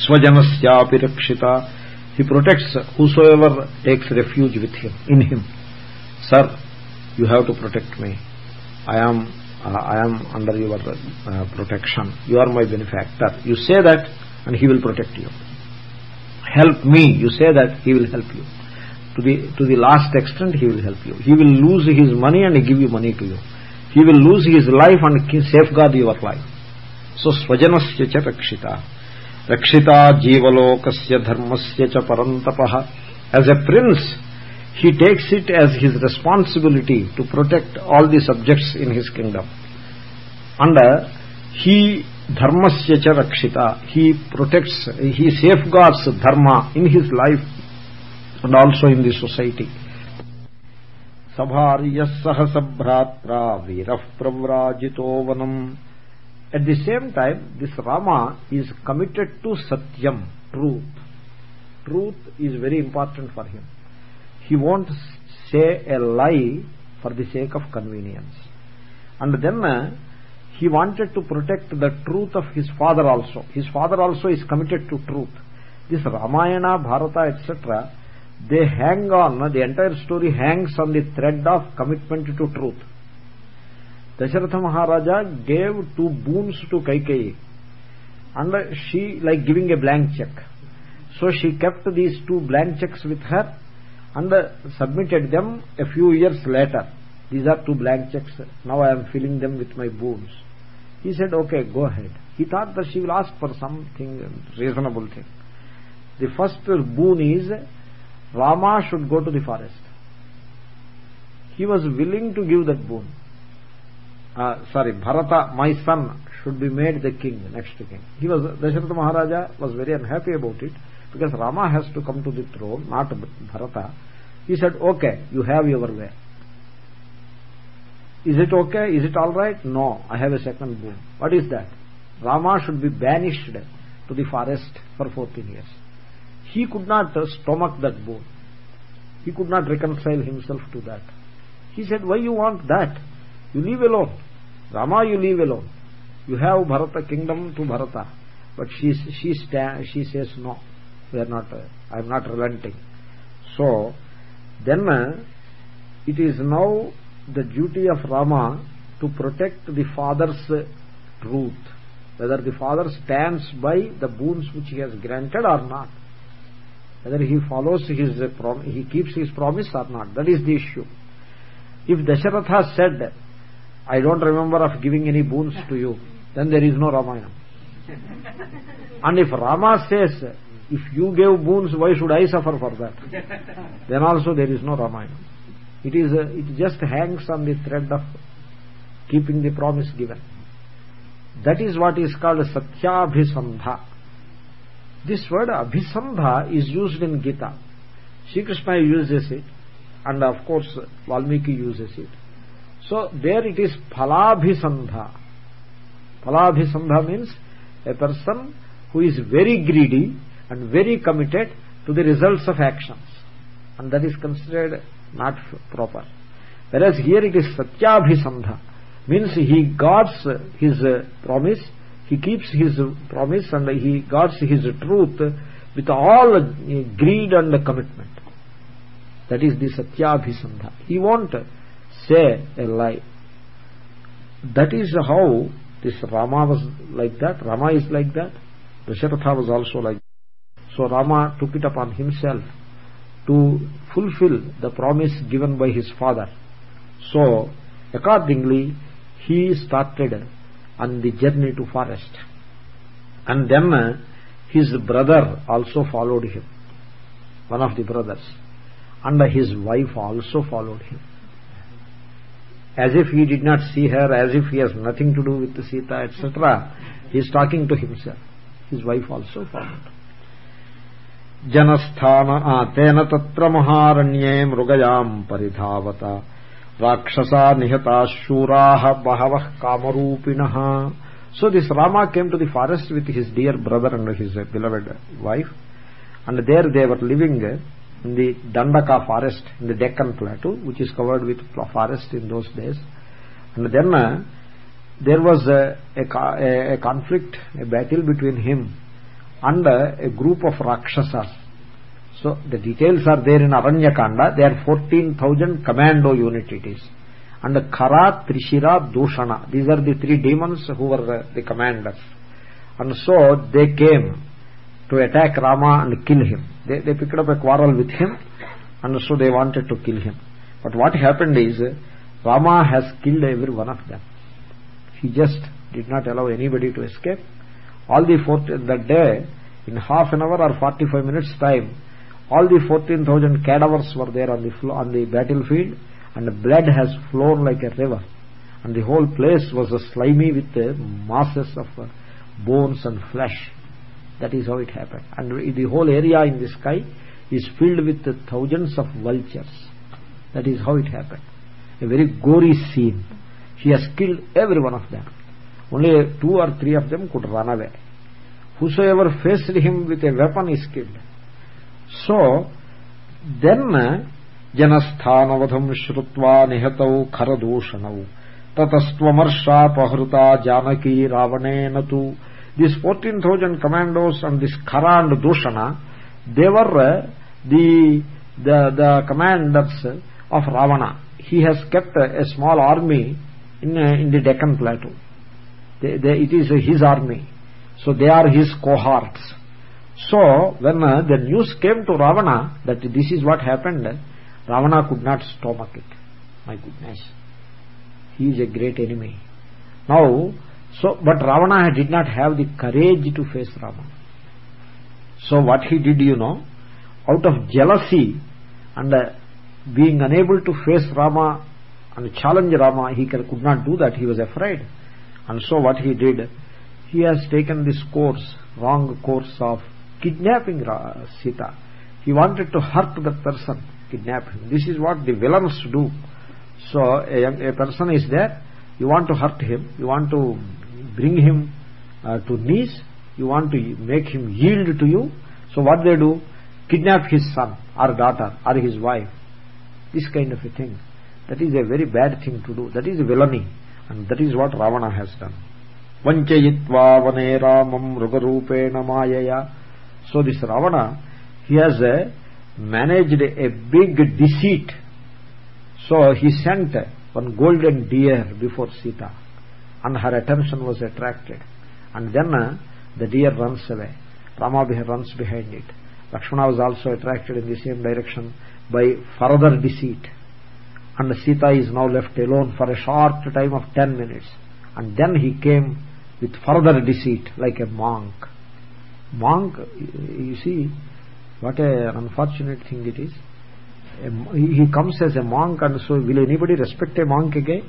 Swajanasyapi rakshita. He protects whosoever takes refuge with him in him. Sir you have to protect me. I am uh, i am under your uh, protection. You are my benefactor. You say that and he will protect you. Help me. You say that he will help you to the to the last extent he will help you. He will lose his money and give you money to you. He will lose his life and safeguard your life. So swajanasya cha rakshita. Rakshita jivalokasya dharmasya cha parantapah. As a prince he takes it as his responsibility to protect all the subjects in his kingdom. And uh, he dharmasya cha rakshita. He protects he safeguards dharma in his life and also in the society sabharyah sahasabhratra virah pravrajito vanam at the same time this Rama is committed to Satyam, truth. Truth is very important for him. He won't say a lie for the sake of convenience. And then uh, he wanted to protect the truth of his father also. His father also is committed to truth. This Ramayana, Bharata, etc., they hang on, the entire story hangs on the thread of commitment to truth. Dasharatha Maharaja gave two boons to Kaikeyi and she like giving a blank check. So she kept these two blank checks with her and submitted them a few years later. These are two blank checks. Now I am filling them with my boons. He said, okay, go ahead. He thought that she will ask for something reasonable thing. The first boon is Rama should go to the forest. He was willing to give that boon. Uh, sorry, Bharata, my son, should be made the king, the next king. He was, Dasharatha Maharaja was very unhappy about it because Rama has to come to the throne, not Bharata. He said, okay, you have your way. Is it okay? Is it alright? No, I have a second boon. What is that? Rama should be banished to the forest for 14 years. He could not stomach that boon. He could not reconcile himself to that. He said, why you want that? You leave alone. Rama you leave alone. You have Bharata kingdom to Bharata. But she, she, she says, no, we are not, uh, I am not relenting. So, then uh, it is now the duty of Rama to protect the father's uh, truth. Whether the father stands by the boons which he has granted or not. Whether he follows his, he keeps his promise or not. That is the issue. If Dasharatha said, I don't remember of giving any boons to you, then there is no Ramayana. [LAUGHS] and if Rama says, if you gave boons, why should I suffer for that? then also there is no Ramayana. It is a, it just hangs on the thread of keeping the promise given. That is what is called Satyabhisandha. This word Abhisandha is used in Gita. Sri Krishna uses it and of course Valmiki uses it. So there it is Phalabhisandha. Phalabhisandha means a person who is very greedy and very committed to the results of actions. And that is considered not proper. Whereas here it is Satyabhisandha. Means he guards his uh, promise, he keeps his promise and he guards his truth with all eh, greed and commitment. That is the Satyabhisandha. He won't say a lie. That is how this Rama was like that. Rama is like that. Dasharatha was also like that. So Rama took it upon himself to fulfill the promise given by his father. So accordingly he started on the journey to forest. And then his brother also followed him. One of the brothers. And his wife also followed him as if he did not see her, as if he has nothing to do with Sita, etc. He is talking to himself. His wife also followed. Janasthan तेन तत्र महारण्ये मृगयाम् परिधावत రాక్షసా నిహతా శూరా బహవ కామరూపిణ so this Rama came to the forest with his dear brother and his beloved wife and there they living in the Dandaka forest in the Deccan plateau which is covered with forest in those days. And then uh, there was a, conflict a battle between him and uh, a group of Rakshasas so the details are there in Aranyakanda there are 14,000 commando unit it is and Khara, Trishira, Dushana these are the three demons who were the commanders and so they came to attack Rama and kill him they, they picked up a quarrel with him and so they wanted to kill him. But what happened is Rama has killed every one of them. He just did not allow anybody to escape. All the fourth, that day, in half an hour or 45 minutes time, all the 14,000 cadavers were there on the, on the battlefield and blood has flown like a river. And the whole place was slimy with the masses of uh, bones and flesh that is how it happened. And the whole area in the sky is filled with thousands of vultures. That is how it happened. A very gory scene. He has killed every one of them. only two or three of them could run away whosoever faced him with a weapon is killed so then janasthanavadham shrutva nihatau kharadushanau tatastvamarshapahruta janaki ravanena tu these 14000 commandos and this khara and dushana they were the the the commanders of ravana. He has kept a, small army in in the deccan plateau. They, they, it is his army. So they are his cohorts so when uh, the news came to ravana that this is what happened ravana could not stomach it. My goodness. He is a great enemy. Now so but ravana did not have the courage to face rama. So what he did you know out of jealousy and uh, being unable to face rama and challenge rama he could not do that. He was afraid. And so what he did he has taken this course wrong course of kidnapping sita. He wanted to hurt that person kidnap him this is what the villains do. So a, a person is there. You want to hurt him. You want to bring him uh, to knees. You want to make him yield to you. So what they do? Kidnap his son or daughter or his wife. This kind of a thing. That is a very bad thing to do. That is villainy. And that is what ravana has done. Vanchayitva vane ramam mrugarupena mayaya so this ravana he has managed a big deceit. So he sent one golden deer before sita and her attention was attracted. And then uh, the deer runs away. Rama runs behind it. Lakshmana was also attracted in the same direction by further deceit. And Sita is now left alone for a short time of 10 minutes. And then he came with further deceit like a monk monk you see what a unfortunate thing it is. He comes as a monk and so will anybody respect a monk again?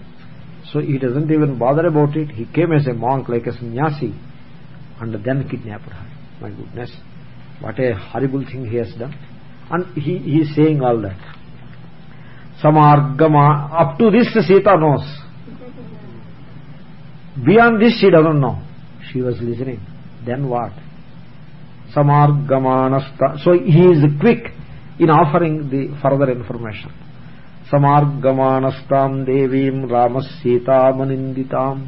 So he doesn't even bother about it. He came as a monk like a sannyasi and then kidnapped her. My goodness. What a horrible thing he has done. And he, he is saying all that. Samargama up to this Sita knows. Beyond this she doesn't know. She was listening. Then what samargamanasta so he is quick in offering the further information samargamanastam devim ramasita maninditam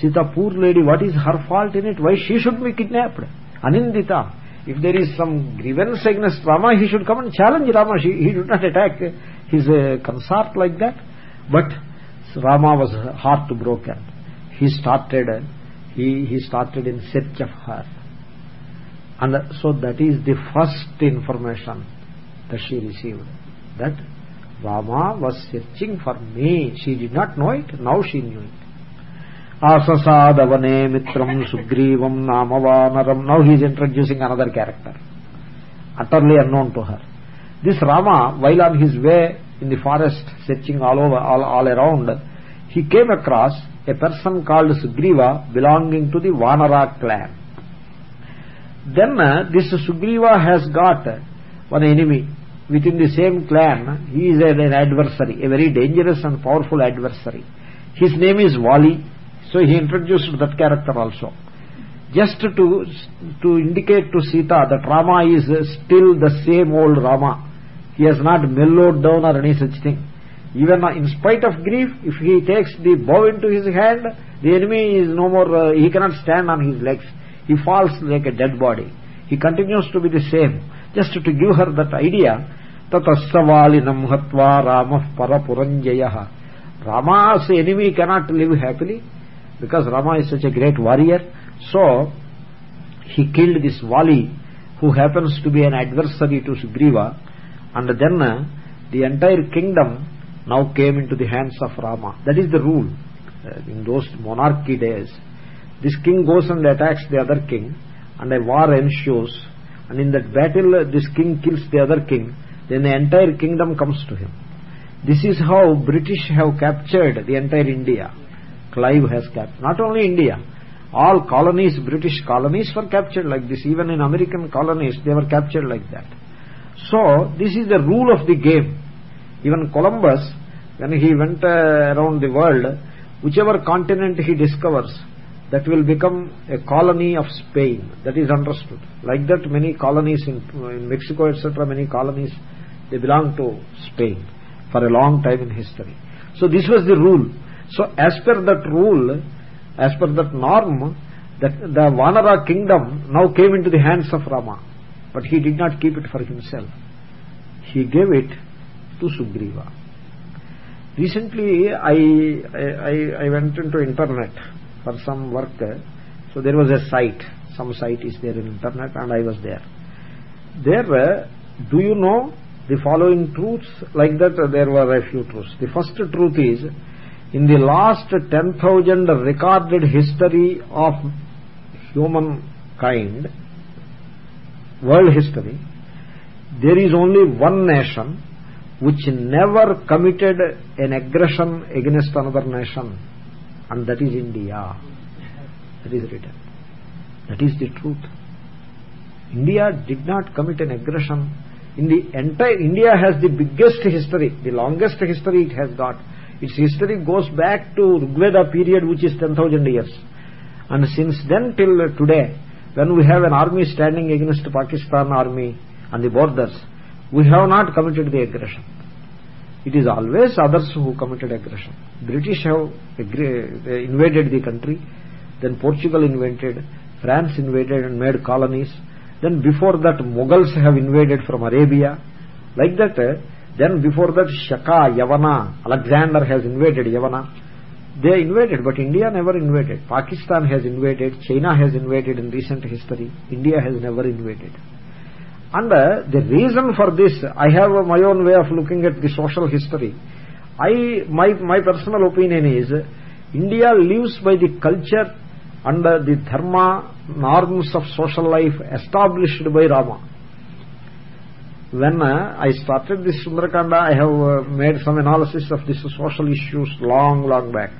sita poor lady what is her fault in it why she should be kidnapped anindita if there is some grievance against Rama, he should come and challenge Rama. He, he should not attack his uh, consort like that. But Rama was heartbroken. He started, he, he started in search of her. And so that is the first information that she received. That Rama was searching for me. She did not know it. Now she knew it. asasādavane mitram sugrivam namavanaram now he is introducing another character utterly unknown to her this rama while on his way in the forest searching all over all, all around he came across a person called sugriva belonging to the vanara clan then uh, this sugriva has got one enemy within the same clan. He is an adversary a very dangerous and powerful adversary. His name is vali so he introduced that character also. Just to to indicate to sita that rama is still the same old rama. He has not mellowed down or any such thing. Even in spite of grief if he takes the bow into his hand the enemy is no more uh, he cannot stand on his legs he falls like a dead body. He continues to be the same. Just to give her that idea tatasavalinam hatva ramah parapuranjayah rama's enemy cannot live happily because Rama is such a great warrior. So he killed this Vali who happens to be an adversary to Sugriva. And then uh, the entire kingdom now came into the hands of Rama. That is the rule uh, in those monarchy days this king goes and attacks the other king and a war ensues and in that battle this king kills the other king then the entire kingdom comes to him this is how British have captured the entire India Clive has captured. Not only India, all colonies, British colonies were captured like this. Even in American colonies, they were captured like that. So, this is the rule of the game. Even Columbus, when he went uh, around the world, whichever continent he discovers, that will become a colony of Spain. That is understood. Like that, many colonies in, in Mexico, etc., many colonies, they belong to Spain for a long time in history. So this was the rule. So as per that rule, as per that norm, that the Vanara kingdom now came into the hands of Rama. But he did not keep it for himself. He gave it to Sugriva. Recently, I, I, I went into internet for some work. So there was a site. Some site is there in internet and i was there. There do you know the following truths like that? There were a few truths. The first truth is in the last 10000 recorded history of humankind world history there is only one nation which never committed an aggression against another nation and that is India. That is written. That is the truth. India did not commit an aggression. In the entire India has the biggest history, the longest history it has got. Its history goes back to Rigveda period, which is 10,000 years. And since then till today, when we have an army standing against Pakistan army on the borders, we have not committed the aggression. It is always others who committed aggression. British have invaded the country, then Portugal invaded, France invaded and made colonies, then before that Mughals have invaded from Arabia, like that, eh, then before that Shaka, Yavana, Alexander has invaded Yavana, they invaded but India never invaded, Pakistan has invaded, China has invaded in recent history, India has never invaded. And uh, the reason for this, I have my own way of looking at the social history. I my my personal opinion is India lives by the culture and the dharma norms of social life established by Rama. When uh, I started this Sundarakanda, I have uh, made some analysis of these social issues long, long back.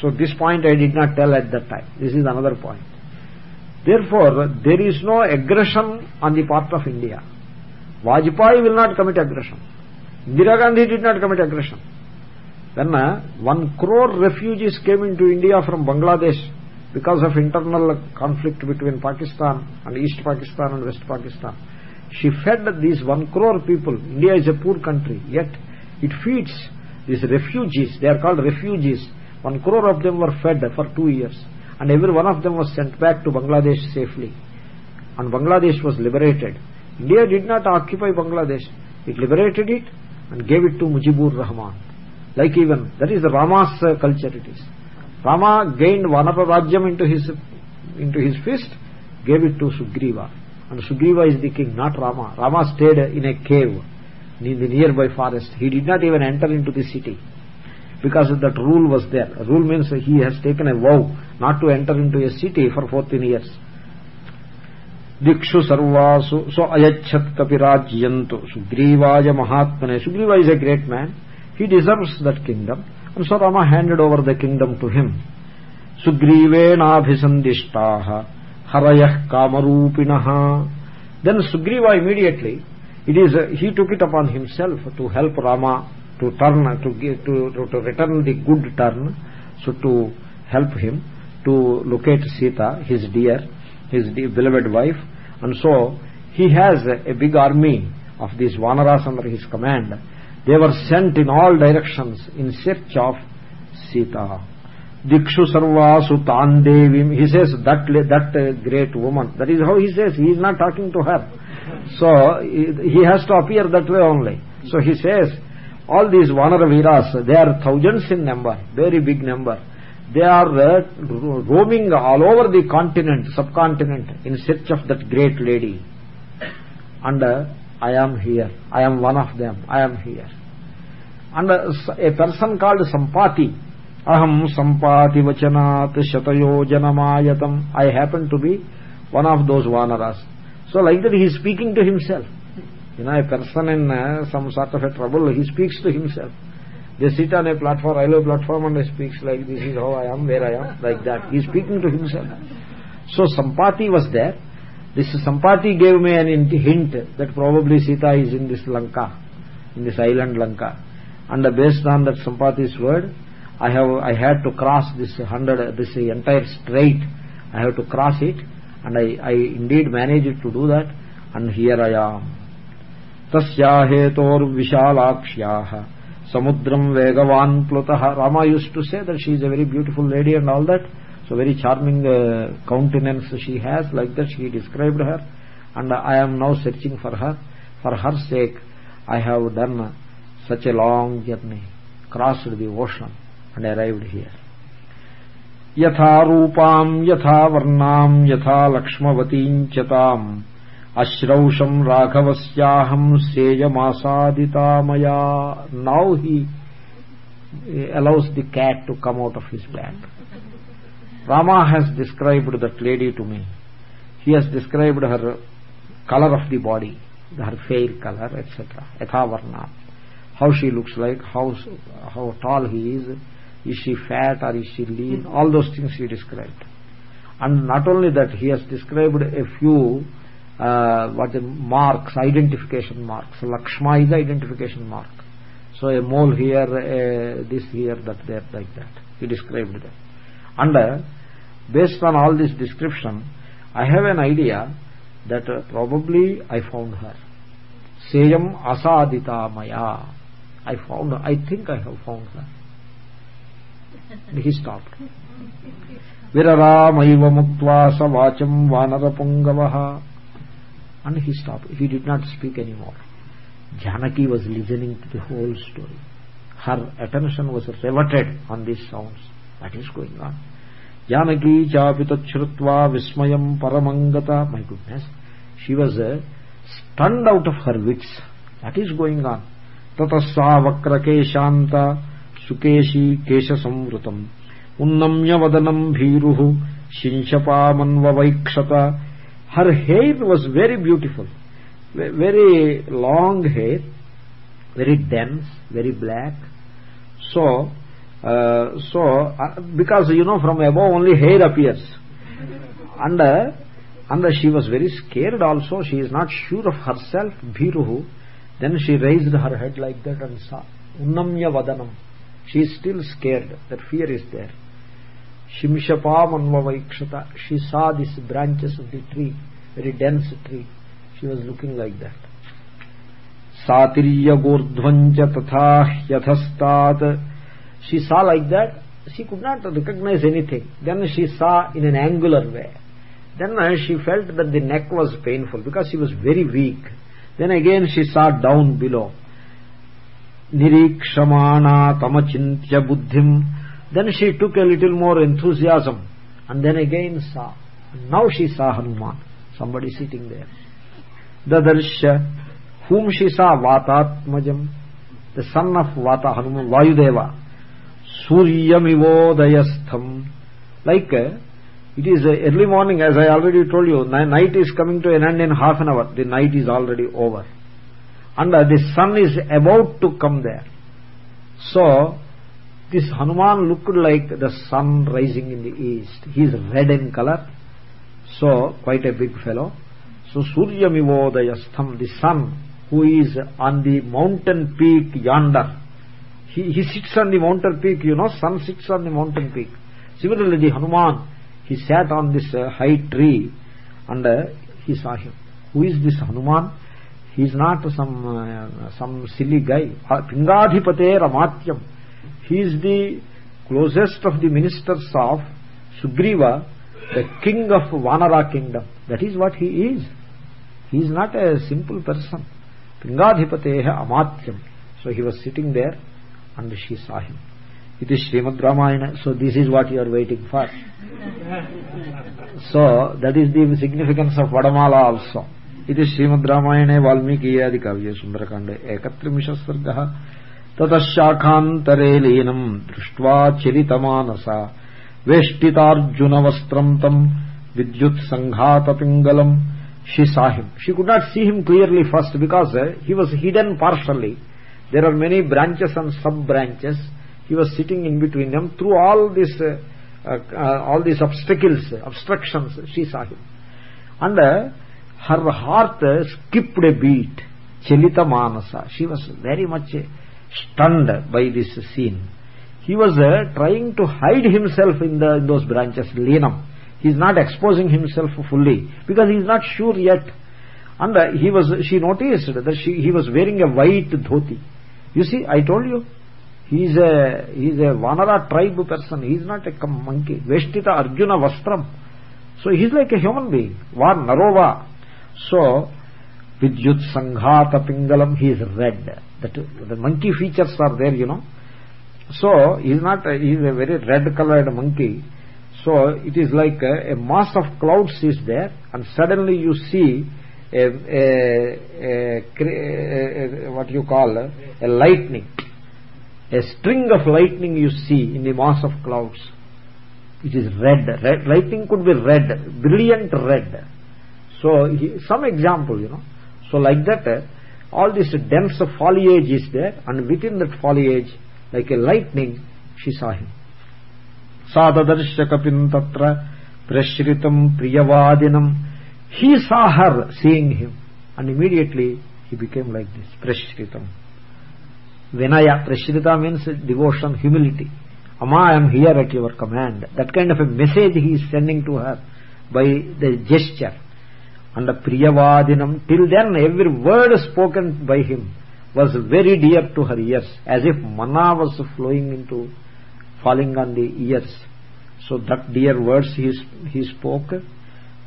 So this point I did not tell at that time. This is another point. Therefore, there is no aggression on the part of India. Vajpayee will not commit aggression. Indira Gandhi did not commit aggression. then uh, one crore refugees came into India from Bangladesh because of internal conflict between Pakistan and East Pakistan and West Pakistan, she fed these one crore people. India is a poor country, yet it feeds these refugees. They are called refugees. One crore of them were fed for two years and every one of them was sent back to Bangladesh safely. And Bangladesh was liberated. India did not occupy Bangladesh. It liberated it and gave it to Mujibur Rahman. Like even, that is Rama's uh, culture it is. Rama gained Vanara Rajyam into his, into his fist, gave it to Sugriva. And Sugriva is the king, not Rama. Rama stayed in a cave in the nearby forest. He did not even enter into the city because that rule was there. Rule means he has taken a vow not to enter into a city for 14 years. Dikshu sarvasu, so ayachat kapirajyantu, Sugrivaja mahatmane. Sugriva is a great man. He deserves that kingdom. And so Rama handed over the kingdom to him. Sugrivenabhisandishtaha harayah kamarupinaha. Then Sugriva immediately, it is, he took it upon himself to help Rama to turn to give to, to, to return the good turn so to help him to locate Sita his dear his dear beloved wife. And so he has a, big army of these vanaras under his command. They were sent in all directions in search of Sita. Dikshu sarvasu tandevim he says that that uh, great woman. That is how he says he is not talking to her. So he has to appear that way only. So he says all these Vanara they are thousands in number, very big number. They are uh, roaming all over the continent, subcontinent, in search of that great lady. And uh, I am here. I am one of them. I am here. And uh, a person called Sampati, Aham Sampati Vachanat Shatayo Janamayatam. I happen to be one of those Vanaras. So like that he is speaking to himself. You know, a person in uh, some sort of a trouble, he speaks to himself. They sit on a platform, railway platform and he speaks like, this is how I am, where I am, like that. He is speaking to himself. So Sampati was there. This Sampati gave me an hint that probably Sita is in this Lanka, in this island Lanka. And based on that Sampati's word, I have I had to cross this hundred this entire strait. I have to cross it, and I, I indeed managed to do that, and here I am. तस्तोर्विशालाक्ष्या समुद्रम वेगवान् प्लुत। Rama use to say that she is a very beautiful lady and all that so very charming countenance she has like that she described her and I am now searching for her for her sake I have done such a long journey cross the ocean and arrived here यथा रूपां, यथा वर्णां, यथा लक्ष्मवतीं अश्रौषम् राघवस्याहम् सेयमासादिता मया now he allows the cat to come out of his bag rama has described that lady to me he has described her color of the body her fair color etc yatha varna how she looks like how how tall he is is she fat or is she lean all those things he described and not only that he has described a few uh, what the marks identification marks lakshma is identification mark. So a mole here this here that there like that. He described that and uh, based on all this description i have an idea that uh, probably i found her. Seyam asadita maya. I found her. i think i have found her. And he stopped. [LAUGHS] Viraramayva muktva savacham vanarapungav and he stopped. He did not speak anymore. Janaki was listening to the whole story. Her attention was riveted on these sounds. That is going on? Janaki chapi tachrutva vismayam paramangata. My goodness. She was uh, stunned out of her wits. That is going on? Tatassa vakrakeshanta sukeshi kesha samvrutam unnamya vadanam bhiruhu shinshapamanvavaikshata her hair was very beautiful. Very long hair very dense very black. So uh, so uh, because you know from above only hair appears. And uh, and she was very scared also. She is not sure of herself bhiruhu. Then she raised her head like that and saw unnamya vadanam. She is still scared. That fear is there Saw like that. She could not recognize anything. Then she saw in an angular way. Then uh, she felt that the neck was painful because she was very weak. Then again she saw down below. Nirikshamana tamachintya buddhim then she took a little more enthusiasm and then again saw. Now she saw Hanuman, somebody sitting there. Dadarsha, whom she saw Vatatmajam, the son of Vata Hanuman, Vayudeva. Suryamivodayastham. Like uh, it is uh, early morning as I already told you, night is coming to an end in half an hour. The night is already over. And uh, the sun is about to come there. So, this Hanuman looked like the sun rising in the east. He is red in color, so quite a big fellow. So Surya Suryamivodayastham, the sun who is on the mountain peak yonder. He, he sits on the mountain peak, you know, sun sits on the mountain peak. Similarly, the Hanuman, he sat on this uh, high tree and uh, he saw him. Who is this Hanuman? He is not some uh, some silly guy. Pingadhipate Ramatyam he is the closest of the ministers of Sugriva, the king of Vanara kingdom. That is what he is. He is not a simple person. Pingadhipateha Amatyam. So he was sitting there and she saw him. It is Srimad Ramayana. So this is what you are waiting for. so that is the significance of Vadamala also. It is Srimad Ramayana Valmiki Adi Kavya Sundarakande Ekatrimisha ततशाखान्तरे लीनम् दृष्ट्वा चिरितमानसा। वेष्टितार्जुनवस्त्रम् तम् विद्युत्सङ्घातपिङ्गलम्। She saw him she could not see him clearly first because he was hidden partially there are many branches and sub branches he was sitting in between them through all this all these obstacles obstructions she saw him and her heart skipped a beat चलितमानस she was very much stunned by this scene. He was uh, trying to hide himself in the in those branches linam he is not exposing himself fully because he is not sure yet. And uh, he was she noticed that she he was wearing a white dhoti. You see i told you he is a he is a vanara tribe person. He is not a monkey. Veshtita arjuna vastram. So he is like a human being. Var narova. So vidyut sanghata pingalam he is red. The monkey features are there you know. So he is not he is a very red colored monkey. So it is like a, mass of clouds is there and suddenly you see a, what you call a lightning. A string of lightning you see in the mass of clouds. It is red, red lightning could be red brilliant red. So some example you know so like that, uh, all this dense foliage is there and within that foliage, like a lightning, she saw him. Sadadarshyakapin tatra prashritam priyavadinam. He saw her seeing him and immediately he became like this, prashritam. Vinaya, prashrita means devotion, humility. Amma, I am here at your command. That kind of a message he is sending to her by the gesture and Priyavadinam. Till then every word spoken by him was very dear to her ears, as if mana was flowing into, falling on the ears. So that dear words he, he spoke,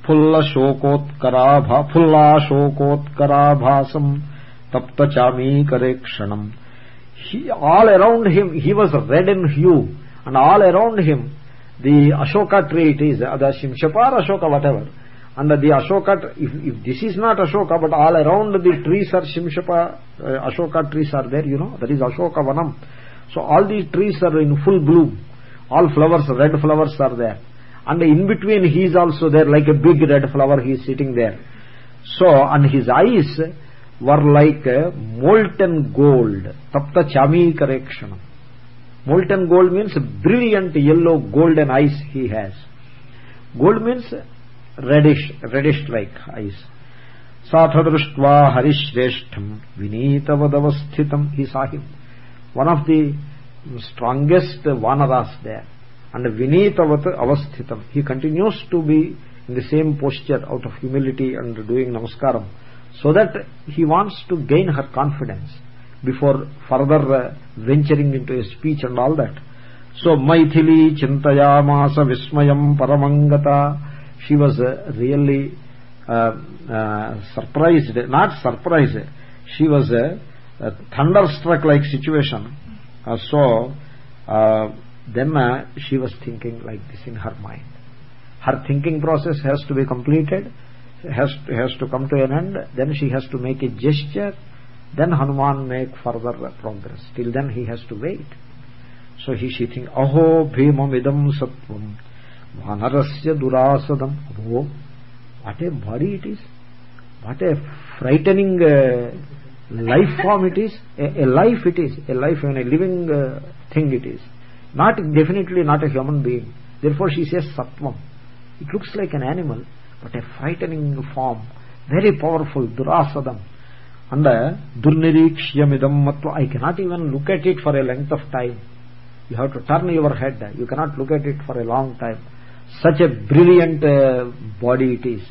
Pullashokotkaraabha, Pullashokotkarabhasam, Taptachamikarekshanam. He, all around him, he was red in hue, and all around him, the Ashoka tree, it is, the Ashoka, whatever, and the ashoka if, if this is not ashoka but all around the trees are shimshapa uh, ashoka trees are there you know that is ashoka vanam. So all these trees are in full bloom. All flowers red flowers are there. And in between he is also there like a big red flower he is sitting there. So and his eyes were like molten gold. Tapta chami correction molten gold means brilliant yellow golden eyes he has. Gold means reddish reddish like eyes साथ दृष्ट्वा हरिश्रेष्ठम विनीतवदवस्थितम saw him one of the strongest vanaras there and vinitavat avasthitam he continues to be in the same posture out of humility and doing namaskaram so that he wants to gain her confidence before further uh, venturing into a speech and all that so maithili chintayamasa vismayam paramangata she was uh, really uh, uh, surprised not surprised. She was a, thunderstruck like situation so then she was thinking like this in her mind. Her thinking process has to be completed has to, has to come to an end then she has to make a gesture then hanuman make further progress. Till then he has to wait. So he she think aho bhimam idam satvam oh uh, a life and a living uh, thing it is not definitely not a human being therefore she says sattvam it looks like an animal but a frightening form very powerful durasadam and durnirekshyamidam matva i cannot even look at it for a length of time you have to turn your head you cannot look at it for a long time such a brilliant uh, body it is.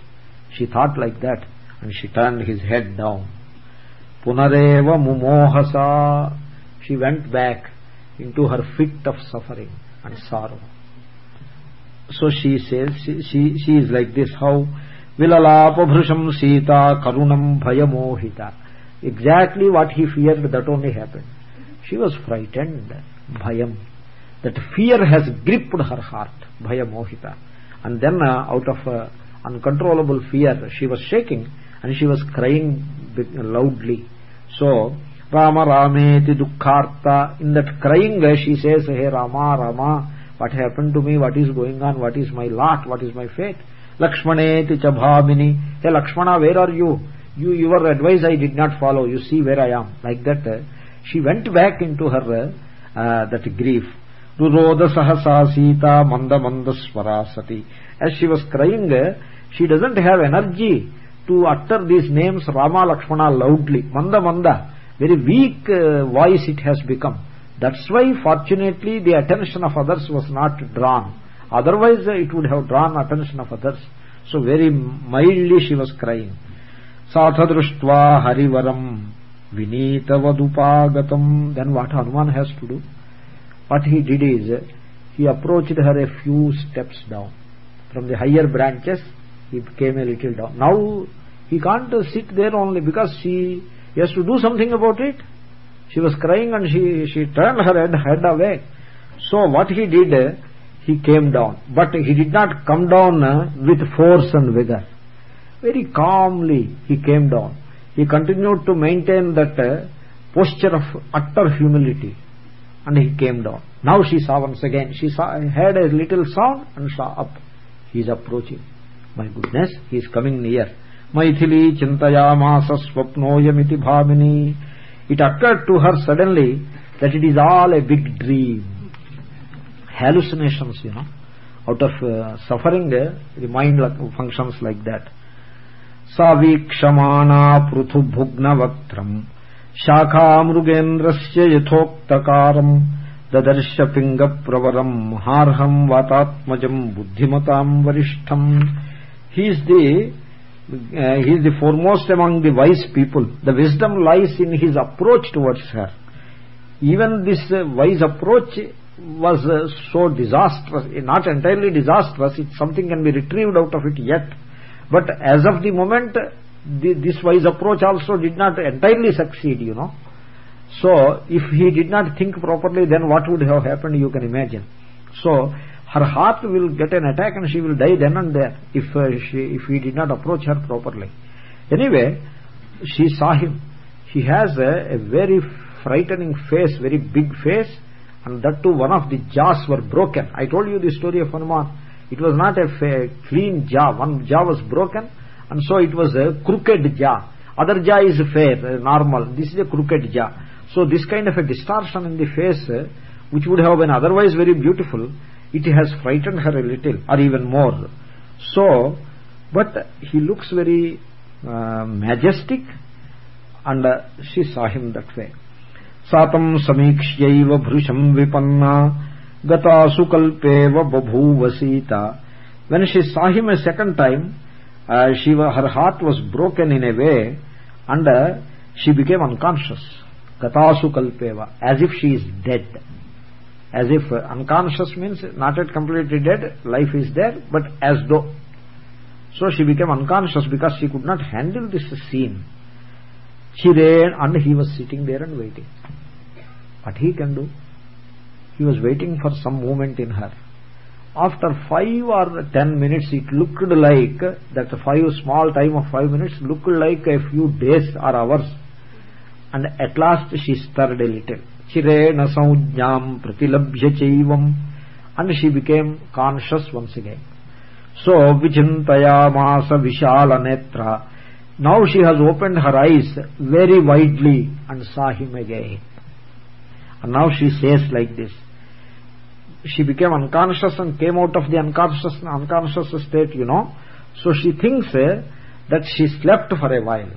She thought like that and she turned his head down. Punareva mumohasa. She went back into her fit of suffering and sorrow. So she says she, she, she is like this. How? Vilalapabhrusham sita karunam bhayamohita. Exactly what he feared that only happened. She was frightened. Bhayam that fear has gripped her heart bhayamohita and then uh, out of uh, uncontrollable fear she was shaking and she was crying loudly so Rama Rameti Dukkharta. In that crying she says, Hey Rama, Rama, what happened to me? What is going on? What is my lot? What is my fate? Lakshmaneti Chabhamini. Hey Lakshmana, where are you? You Your advice I did not follow. You see where I am. Like that, uh, she went back into her uh, that grief. रोदसहसा Sita मंद मंद स्वरा सती as she was crying she doesn't have energy to utter these names Rama Lakshmana loudly मंद मंद very weak voice it has become that's why fortunately the attention of others was not drawn otherwise it would have drawn attention of others so very mildly she was crying साथ दृष्ट्वा हरिवरम विनीतवदुपागतम then what Hanuman has to do what he did is he approached her a few steps down. From the higher branches he came a little down. Now he can't sit there only because she he has to do something about it. She was crying and she she turned her head, head away. So what he did he came down. But he did not come down with force and vigor very calmly he came down. He continued to maintain that posture of utter humility and he came down now she saw once again she saw heard a little sound and saw up he is approaching my goodness he is coming near maithili chintayamasa swapnoyamiti bhamini it occurred to her suddenly that it is all a big dream hallucinations you know out of uh, suffering uh, the mind functions like that sa vikshmana pruthu शाखा मृगेन्द्र से यथोक्तकार ददर्श ping प्रवरम महारहम वातात्मज बुद्धिमता वरिष्ठ he is the he is the foremost among the wise people the wisdom lies in his approach towards her even this wise approach was uh, disaster not not disaster it something can be be retrieved of it yet but as of the moment this wise approach also did not entirely succeed you know. So if he did not think properly then what would have happened you can imagine. So her heart will get an attack and she will die then and there if uh, she if he did not approach her properly. Anyway she saw him. He has a, a very frightening face very big face and that too one of the jaws were broken. I told you the story of hanuman. It was not a clean jaw. One jaw was broken and so it was a crooked jaw other jaw is fair uh, normal. This is a crooked jaw so this kind of a distortion in the face uh, which would have been otherwise very beautiful it has frightened her a little or even more. So but he looks very uh, majestic and she saw him that way. Satam samikshayva bhrusham vipanna gatasu kalpeva babhuva sita when she saw him a second time uh, she her heart was broken in a way and uh, she became unconscious. Gatasu kalpeva as if she is dead. As if unconscious means not yet completely dead life is there but as though. So she became unconscious because she could not handle this scene. She ran and he was sitting there and waiting. What he can do? He was waiting for some movement in her after five or ten minutes it looked like that five small time of five minutes looked like a few days or hours. And at last she stirred a little. Chirena saujnyam pratilabhya chaivam and she became conscious once again. So vichintayamasa vishala netra. Now she has opened her eyes very widely and saw him again. And now she says like this she became unconscious and came out of the unconscious unconscious state you know. So she thinks uh, that she slept for a while.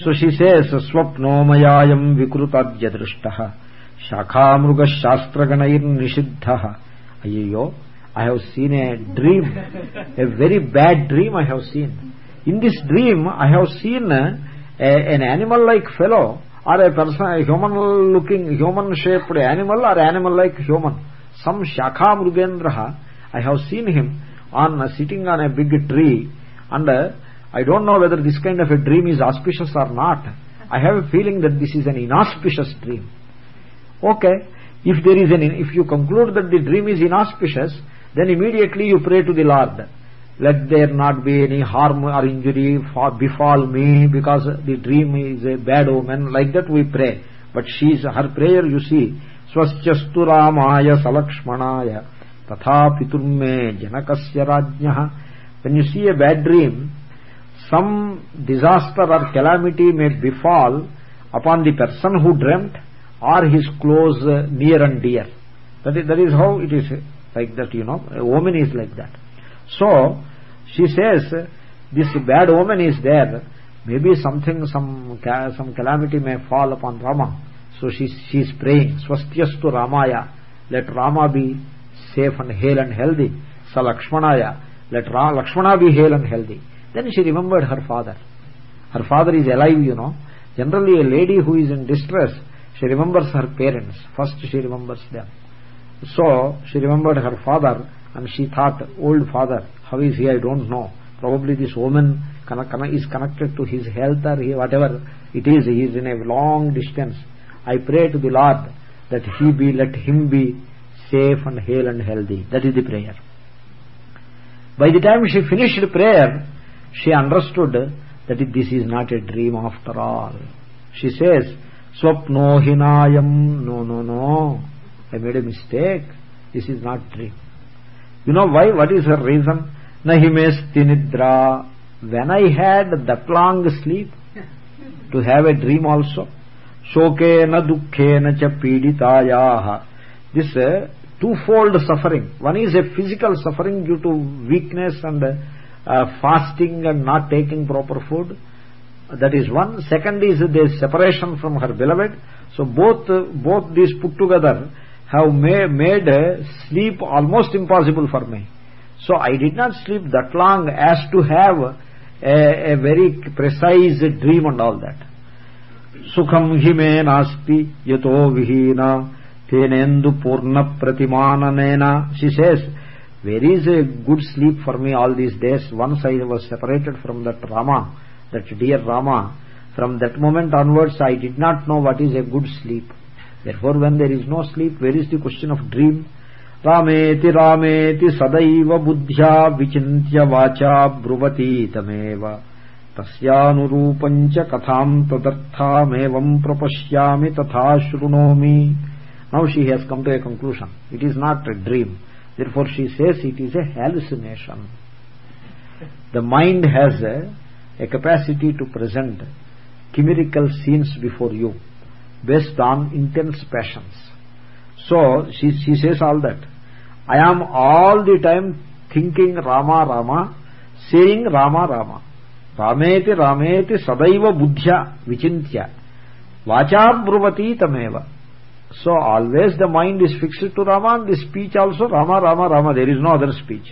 So she says swapno mayayam vikrutadya drishtaha shakhamruga shastraganair nishiddha ayyo i have seen a dream a very bad dream i have seen. In this dream i have seen a, an animal like fellow or a person a human looking human shaped animal or animal like human some shakha mrugendra i have seen him on sitting on a big tree. And uh, i don't know whether this kind of a dream is auspicious or not. I have a feeling that this is an inauspicious dream. Okay. If there is an if you conclude that the dream is inauspicious then immediately you pray to the lord. Let there not be any harm or injury befall me because the dream is a bad omen. Like that we pray. But she's her prayer you see स्वस्थस्तु राय सलक्ष्मणाय। तथा पितुर्मे जनक राज्य when you see a bad dream some disaster or calamity may befall upon the person who dreamt or his close near and dear that is how it is like that you know women is like that so she says this bad women is there may be something some calamity may fall upon Rama so she she is praying swastyastu ramaya let rama be safe and hale and healthy. Sa lakshmanaya let Ra lakshmana be hale and healthy. Then she remembered her father. Her father is alive you know. Generally a lady who is in distress she remembers her parents. First she remembers them. So she remembered her father and she thought old father how is he? I don't know. Probably this woman is connected to his health or he whatever it is. He is in a long distance I pray to the Lord that he be, let him be safe and hale and healthy. That is the prayer. By the time she finished prayer, she understood that this is not a dream after all. She says, Swapno hinayam, no, no, no, I made a mistake. This is not dream. You know why? What is her reason? Nahimesti nidra. When I had that long sleep, to have a dream also, shokena dukkena cha piditayah this uh, twofold suffering. One is a physical suffering due to weakness and uh, fasting and not taking proper food. That is one. Second is the separation from her beloved. So both uh, both these put together have made, made sleep almost impossible for me. So i did not sleep that long as to have a, a very precise dream and all that సుఖం హి మే నాస్తి యతో విహీన తేనేందు పూర్ణ ప్రతిమాననేన she says where is a good sleep for me all these days once I was separated from that Rama that dear Rama from that moment onwards I did not know what is a good sleep therefore when there is no sleep where is the question of dream రామేతి రామేతి సదైవ బుద్ధ్యా విచింత్య వాచా బ్రువతీ तस्यानुरूपम् च कथाम् तदर्थामेवम् प्रपश्यामि तथा शृणोमि now she has come to a conclusion it is not a dream therefore she says it is a hallucination the mind has a capacity to present chimerical scenes before you based on intense passions so she she says all that i am all the time thinking rama rama saying rama rama రామేతి రామేతి సదైవ బుద్ధ్య విచింత్య వాచాబ్రువతీ తమేవ so always the mind is fixed to rama and the speech also rama rama rama there is no other speech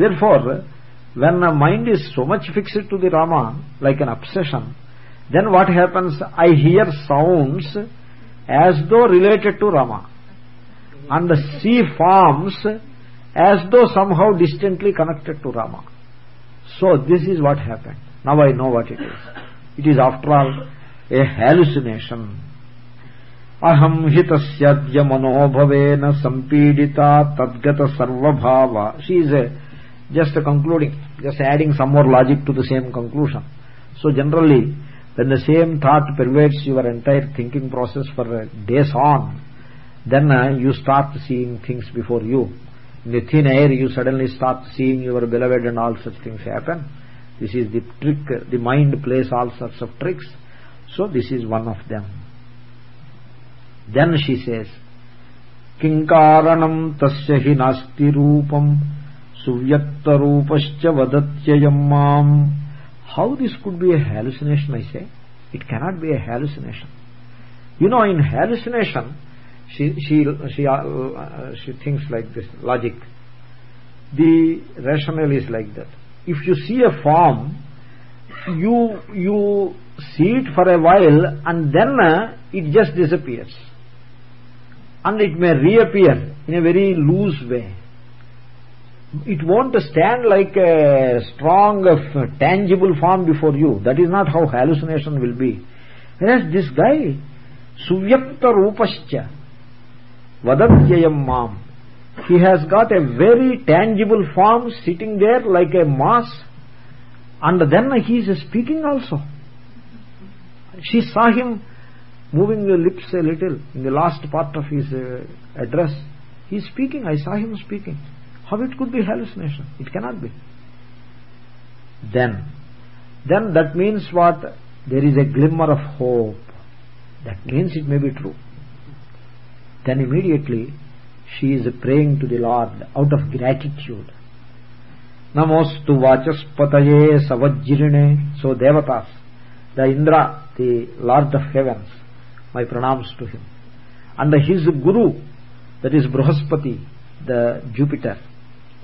therefore when a mind is so much fixed to the rama like an obsession then what happens i hear sounds as though related to rama and see forms as though somehow distantly connected to rama so this is what happened. Now i know what it is. It is after all a hallucination. Hitasya manobhavena sampidita tadgata sarvabhava. She is a concluding just adding some more logic to the same conclusion. So generally when the same thought pervades your entire thinking process for days on then uh, you start seeing things before you in the thin air you suddenly start seeing your beloved and all such things happen. This is the trick the mind plays all sorts of tricks. So this is one of them. Then she says kinkaranam tasya hi nasti rupam suvyakta rupascha vadatyayam how this could be a hallucination i say? It cannot be a hallucination. You know in hallucination she she she uh, she thinks like this logic. The rationale is like that. If you see a form you you see it for a while and then uh, it just disappears. And it may reappear in a very loose way. It won't stand like a strong uh, tangible form before you. That is not how hallucination will be. Whereas this guy suvyakta rupascha vadantyayam mam. He has got a very tangible form sitting there like a mass and then he is speaking also. She saw him moving the lips a little in the last part of his uh, address. He is speaking. I saw him speaking. How it could be hallucination? It cannot be. Then then that means what? There is a glimmer of hope. That means it may be true then immediately she is praying to the Lord out of gratitude. Namostu vachaspataye savajirine. So devatas, the Indra, the Lord of heavens, my pranams to him and his guru that is Brahaspati the Jupiter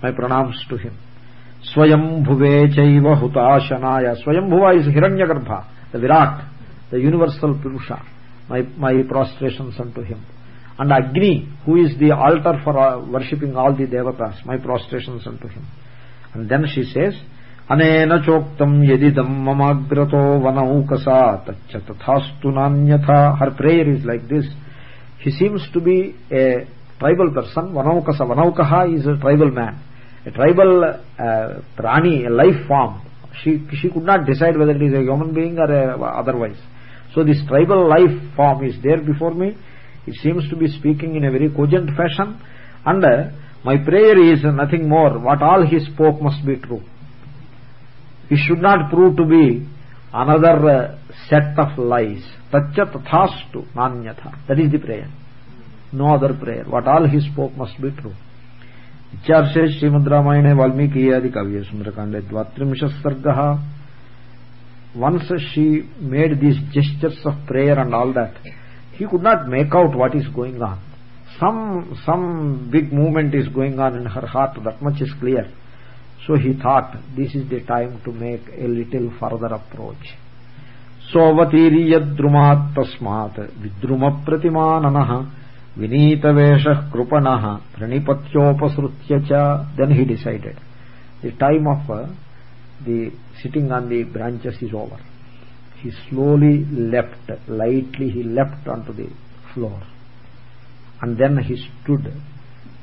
my pranams to him Swayambhuve chaiva hutashanaya Swayambhuva is Hiranyagarbha the Virat the universal Purusha my, my prostrations unto him and Agni who is the altar for uh, worshipping all the devatas my prostrations unto him. And then she says choktam yedidam mamagrato vanaukasa taccha tathastu nanyatha. Her prayer is like this. He seems to be a tribal person. Vanaukasa vanaukaha is a tribal man. A tribal uh, prani a life form. She she could not decide whether it is a human being or a, otherwise. So this tribal life form is there before me it seems to be speaking in a very cogent fashion and uh, my prayer is nothing more what all he spoke must be true it should not prove to be another uh, set of lies taccha tathastu nanyatha that is the prayer no other prayer what all he spoke must be true इत्यार्षे श्रीमद् रामायणे वाल्मीकि आदि काव्ये सुंदरकांडे द्वात्रिंश सर्ग once she made these gestures of prayer and all that he could not make out what is going on some some big movement is going on in her heart that much is clear so he thought this is the time to make a little further approach सोऽवतीर्यद्रुमात् तस्मात् विद्रुमप्रतिमाननः विनीतवेषः कृपणः प्रणिपत्योपसृत्य च then he decided the time of uh, the sitting on the branches is over he slowly leapt lightly he leapt onto the floor. And then he stood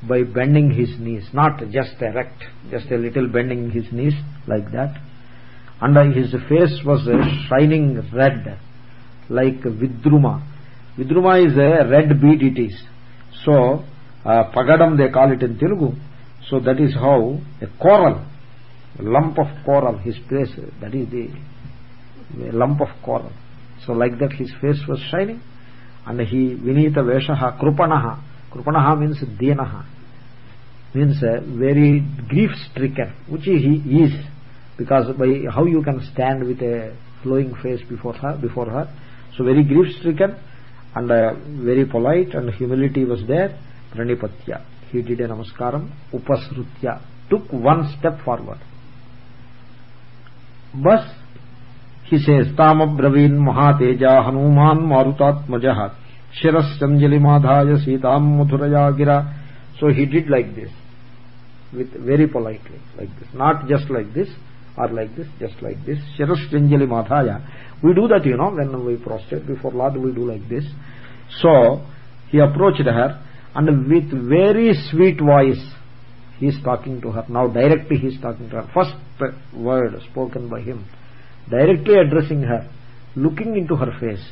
by bending his knees not just erect just a little bending his knees like that. And his face was shining red like vidruma. Vidruma is a red bead it is. So uh, pagadam they call it in telugu. So that is how a coral a lump of coral his face that is the lump of coral so like that his face was shining and he vinita veshaha krupanaha. Krupanaha means dinaha means very grief stricken which he is because by how you can stand with a flowing face before her before her. So very grief stricken and uh, very polite and humility was there. Pranipatya he did a namaskaram. Upasrutya took one step forward. Bas हिशेस्ताम ब्रवीन महातेज Hanuman मारुतात्मज। शिश्चंजलिमाधाय Sita मथुरया गिरा so he did like this with very politely like this not just like this or like this just like this शिश्चंजलि माधाय we do that you know when we prostrate before lord we do like this so he approach her and with very sweet voice he is talking to her now directly he is talking to her first word spoken by him directly addressing her looking into her face.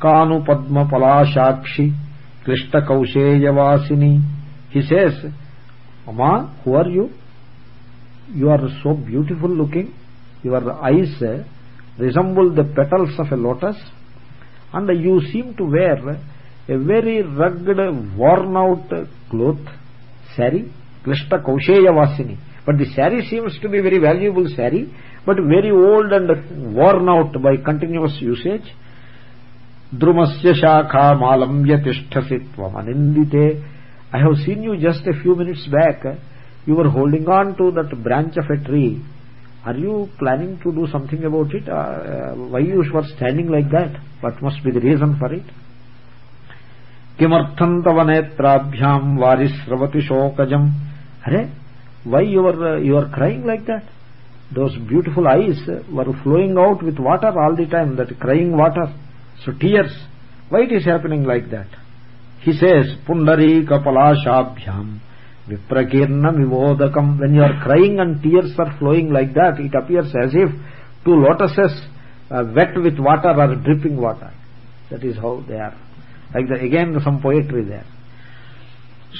Kanu padma palashakshi krishta kausheyavasini he says amma who are you? You are so beautiful looking. Your eyes eh, resemble the petals of a lotus. And you seem to wear a very rugged worn out cloth sari klishta kausheya vasini. But the sari seems to be very valuable sari but very old and worn out by continuous usage drumasya shakha malamya tisthasi tvam anindite i have seen you just a few minutes back you were holding on to that branch of a tree are you planning to do something about it uh, uh, why you were standing like that what must be the reason for it किमर्थं तव नेत्राभ्यां वारिस्रवति शोकजम् अरे why you are uh, you are crying like that those beautiful eyes were flowing out with water all the time that crying water so tears why it is happening like that he says pundari kapalashabhyam viprakirna vivodakam when you are crying and tears are flowing like that it appears as if two lotuses uh, wet with water are dripping water that is how they are like the, again some poetry there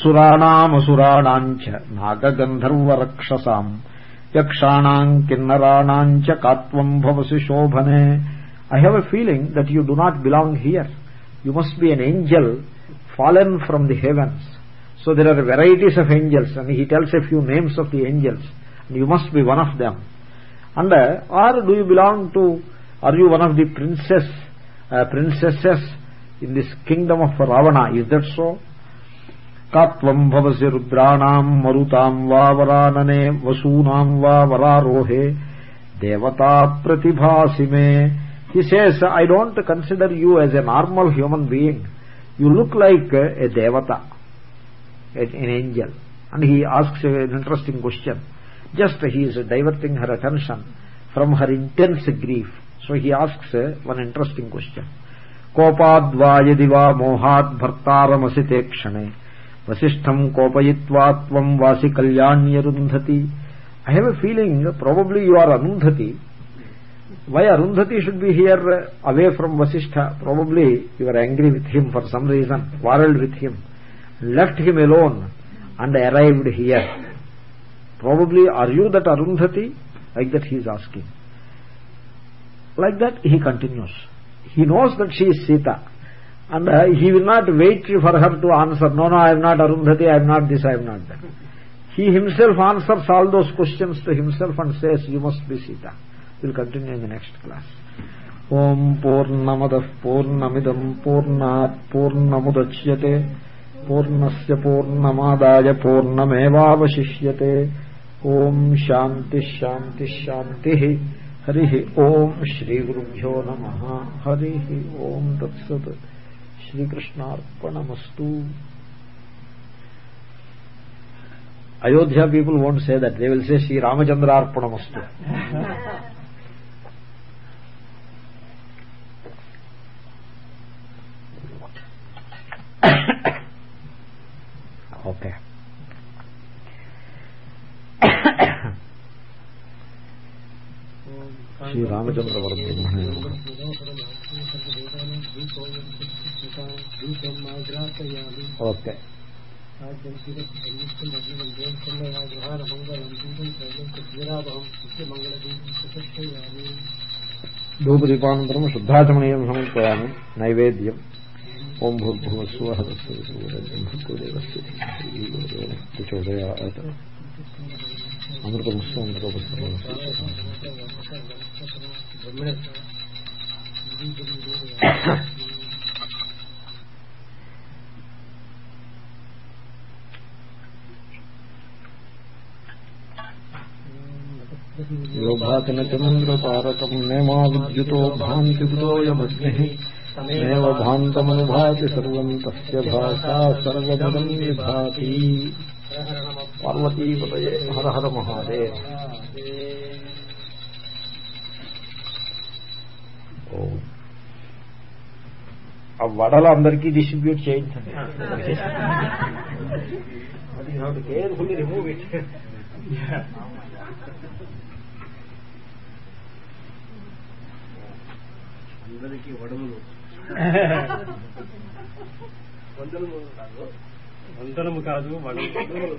सुराणाम असुराणाञ्च Yakshanam kinnaranam cha katvam bhavasi shobhane. I have a feeling that you do not belong here. You must be an angel fallen from the heavens. So there are varieties of angels and he tells a few names of the angels. And you must be one of them. And uh, or do you belong to, are you one of the princess, uh, princesses in this kingdom of Ravana? Is that so? कात्वम् भवसि रुद्राणाम् मरुताम् वरानने वसूनाम् वा वरारोहे। देवता प्रतिभासि मे। He says I don't consider you as a normal human being you look like a devata an angel and he asks an interesting question just he is diverting her attention from her intense grief so he asks one interesting question कोपाद्वा यदि वा मोहाद् क्षणे वशिष्ठम कोपयित्वात्वम वासी कल्याण्य Arundhati I have a feeling probably you are Arundhati why Arundhati should be here away from Vashishtha probably you are angry with him for some reason quarrelled with him left him alone and arrived here probably are you that Arundhati like that he is asking like that he continues he knows that she is Sita And uh, he will not wait for her to answer, no, no, I am not Arundhati, I am not this, I am not that. He himself answers all those questions to himself and says, you must be Sita. We will continue in the next class. Om Purnamadah Purnamidam Purnat Purnamudachyate Purnasya Purnamadaya Purnamevavashishyate Om Shanti Shanti Shanti Hari Om Shri Gurubhyo Namaha श्रीकृष्णार्पणमस्तु। Ayodhya people won't say that they say Shri रामचंद्रार्पणमस्तु okay. Shri Ramachandra वर ब्रह्मणे okay. धूपदीपानन्तरं शुद्धाचमणीयं समर्पयामि। नैवेद्यम्। ओम भूर्भुवस्व हस्तु भूर्देवस्य అమృత పుష్పం అమృత పుష్పం योभातनचन्द्रतारकं नेमा विद्युतो भान्तिभुतो यमग्निः नैव भान्तमनुभाति सर्वं भाषा सर्वपदं పార్వతీపతయే హర హర మహాదేవ్ ఆ వడలు అందరికీ డిస్ట్రిబ్యూట్ చేయించండి కేర్ఫుల్లీ రిమూవ్ ఇట్ అందరికీ వడములు వందలు కాదు వందనము కాదు వడములు